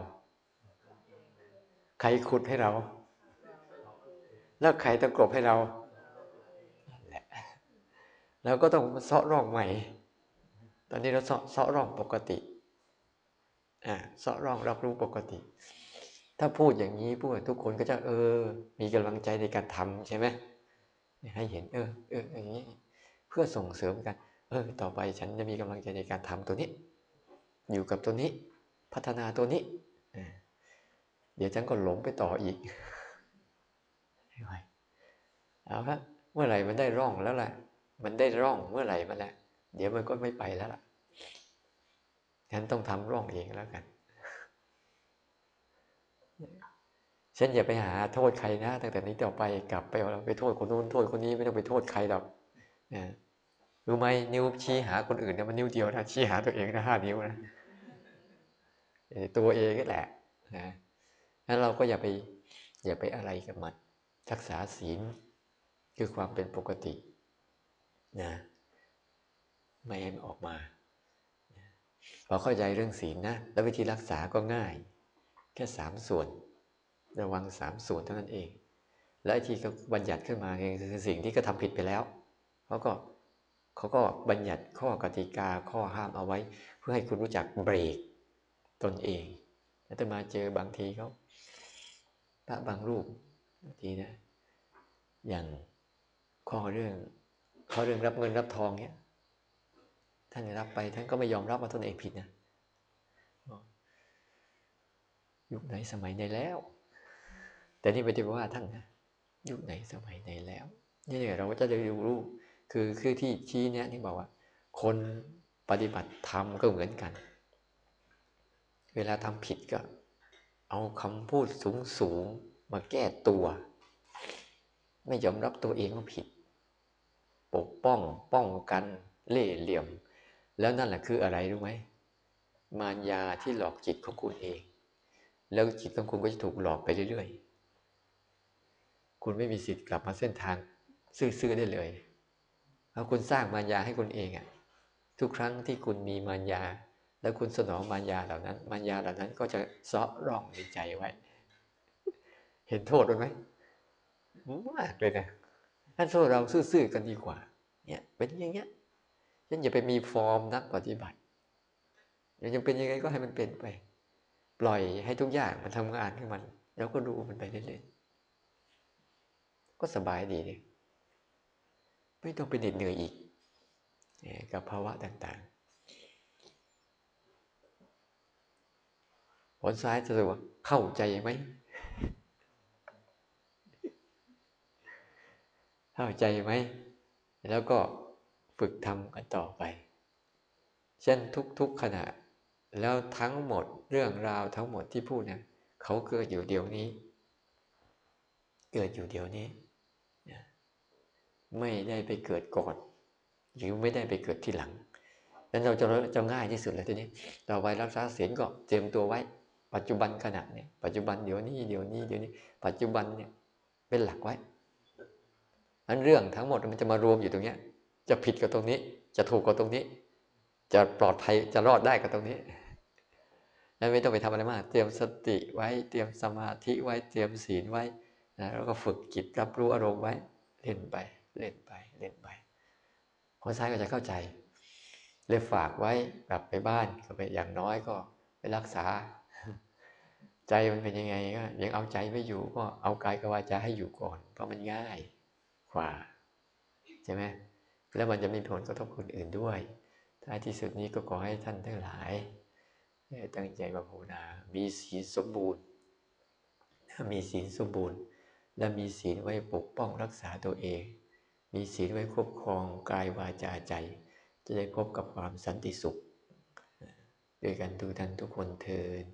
ใครขุดให้เรา แล้วใครตะกรบให้เราและเราก็ต้องเสาะร่องใหม่ ตอนนี้เราเสาะเสาะร่องปกติอ่าเสาะร่องรับรู้ปกติ ถ้าพูดอย่างนี้พูดทุกคนก็จะเออ มีกำลังใจในการทำใช่ไหม ให้เห็นเออเอออย่างนี้เพื่อส่งเสริมกัน เออ ต่อไปฉันจะมีกำลังใจในการทำตัวนี้ อยู่กับตัวนี้ พัฒนาตัวนี้อ่าเดี๋ยวฉันก็หลงไปต่ออีกไม่ไหวเอาครับเมื่อไหร่มันได้ร่องแล้วแหละมันได้ร่องเมื่อไหร่มันแหละเดี๋ยวมันก็ไม่ไปแล้วล่ะงั้นต้องทำร่องเองแล้วกัน ฉันอย่าไปหาโทษใครนะตั้งแต่นี้ต่อไปกลับไปเอาไปโทษคนนู้นโทษคนนี้ไม่ต้องไปโทษใครหรอกนะรู้ไหมนิ้วชี้หาคนอื่นเนี่ยมันนิ้วเดียวนะชี้หาตัวเองนะห้านิ้วนะตัวเองนี่แหละนะงั้นเราก็อย่าไปอย่าไปอะไรกับมันรักษาศีลคือความเป็นปกตินะไม่ให้มันออกมาพอเข้าใจเรื่องศีลนะ แล้ววิธีรักษาก็ง่าย แค่สามส่วน ระวังสามส่วนเท่านั้นเอง และไอ้ที่เขาบัญญัติขึ้นมาเนี่ยคือสิ่งที่ก็ทำผิดไปแล้วเขาก็เขาก็บัญญัติข้อกติกาข้อห้ามเอาไว้ เพื่อให้คุณรู้จักเบรกตนเองแล้วจะมาเจอบางทีเขาพระบางรูปบางทีนะ อย่างข้อเรื่องข้อเรื่องรับเงินรับทองเนี่ยท่านรับไปท่านก็ไม่ยอมรับว่าตนเองผิดนะยุคไหนสมัยไหนแล้ว แต่นี่ไม่ได้ว่าท่านนะยุคไหนสมัยไหนแล้วนี่เนี่ยเราก็จะได้รู้คือคือที่ชี้เนี่ยที่บอกว่า คนปฏิบัติธรรมก็เหมือนกัน เวลาทำผิดก็ เอาคำพูดสูงสูงมาแก้ตัว ไม่ยอมรับตัวเองว่าผิด ปกป้องป้องกันเล่ห์เหลี่ยม แล้วนั่นแหละคืออะไรรู้ไหมมารยาที่หลอกจิตของคุณเอง แล้วจิตของคุณก็จะถูกหลอกไปเรื่อยๆ คุณไม่มีสิทธิ์กลับมาเส้นทางซื่อๆได้เลยเพราะคุณสร้างมารยาให้คุณเองอะทุกครั้งที่คุณมีมารยา แล้วคุณสนองมารยาเหล่านั้น มารยาเหล่านั้นก็จะซาะร่องในใจไว้ เห็นโทษไหมมากเลยนะท่านโทษเราซื่อๆกันดีกว่า เนี่ยเป็นอย่างเงี้ยฉันอย่าไปมีฟอร์มนักปฏิบัติยังเป็นยังไงก็ให้มันเป็นไป ปล่อยให้ทุกอย่างมันทำงานให้มัน แล้วก็ดูมันไปเรื่อยๆ ก็สบายดีเลยไม่ต้องไปเหน็ดเหนื่อยอีกกับภาวะต่างๆผลซ้ายจะรู้ว่าเข้าใจไหมเข้าใจไหม แล้วก็ฝึกทำกันต่อไป เช่นทุกๆขณะ แล้วทั้งหมดเรื่องราวทั้งหมดที่พูดเนี่ยเขาเกิดอยู่เดี๋ยวนี้ เกิดอยู่เดี๋ยวนี้ ไม่ได้ไปเกิดก่อน หรือไม่ได้ไปเกิดที่หลังนั้นเราจะจะง่ายที่สุดเลยทีนี้ต่อไปรักษาศีลก็เตรียมตัวไว้ ปัจจุบันขณะเนี่ยปัจจุบันเดี๋ยวนี้เดี๋ยวนี้เดี๋ยวนี้ ปัจจุบันเนี่ยเป็นหลักไว้นั้นเรื่องทั้งหมดมันจะมารวมอยู่ตรงเนี้ย จะผิดกับตรงนี้ จะถูกกับตรงนี้ จะปลอดภัยจะรอดได้กับตรงนี้นั้นไม่ต้องไปทำอะไรมาก เตรียมสติไว้เตรียมสมาธิไว้เตรียมศีลไว้นะแล้วก็ฝึกจิตรับรู้อารมณ์ไว้เล่นไป เล่นไปเล่นไปคนซ้ายก็จะเข้าใจ เลยฝากไว้กลับไปบ้านก็ไปอย่างน้อยก็ไปรักษา ใจมันเป็นยังไงก็ยังเอาใจไม่อยู่ก็เอากายกับวาจาให้อยู่ก่อน เพราะมันง่ายกว่าใช่ไหมแล้วมันจะมีผลกระทบคนอื่นด้วยท้ายที่สุดนี้ก็ขอให้ท่านทั้งหลายตั้งใจมาภาวนา มีศีลสมบูรณ์ถ้ามีศีลสมบูรณ์ และมีศีลไว้ปกป้องรักษาตัวเอง มีศีลไว้ควบครองกายวาจาใจ จะได้พบกับความสันติสุข ด้วยกันทุกท่านทุกคนเทิน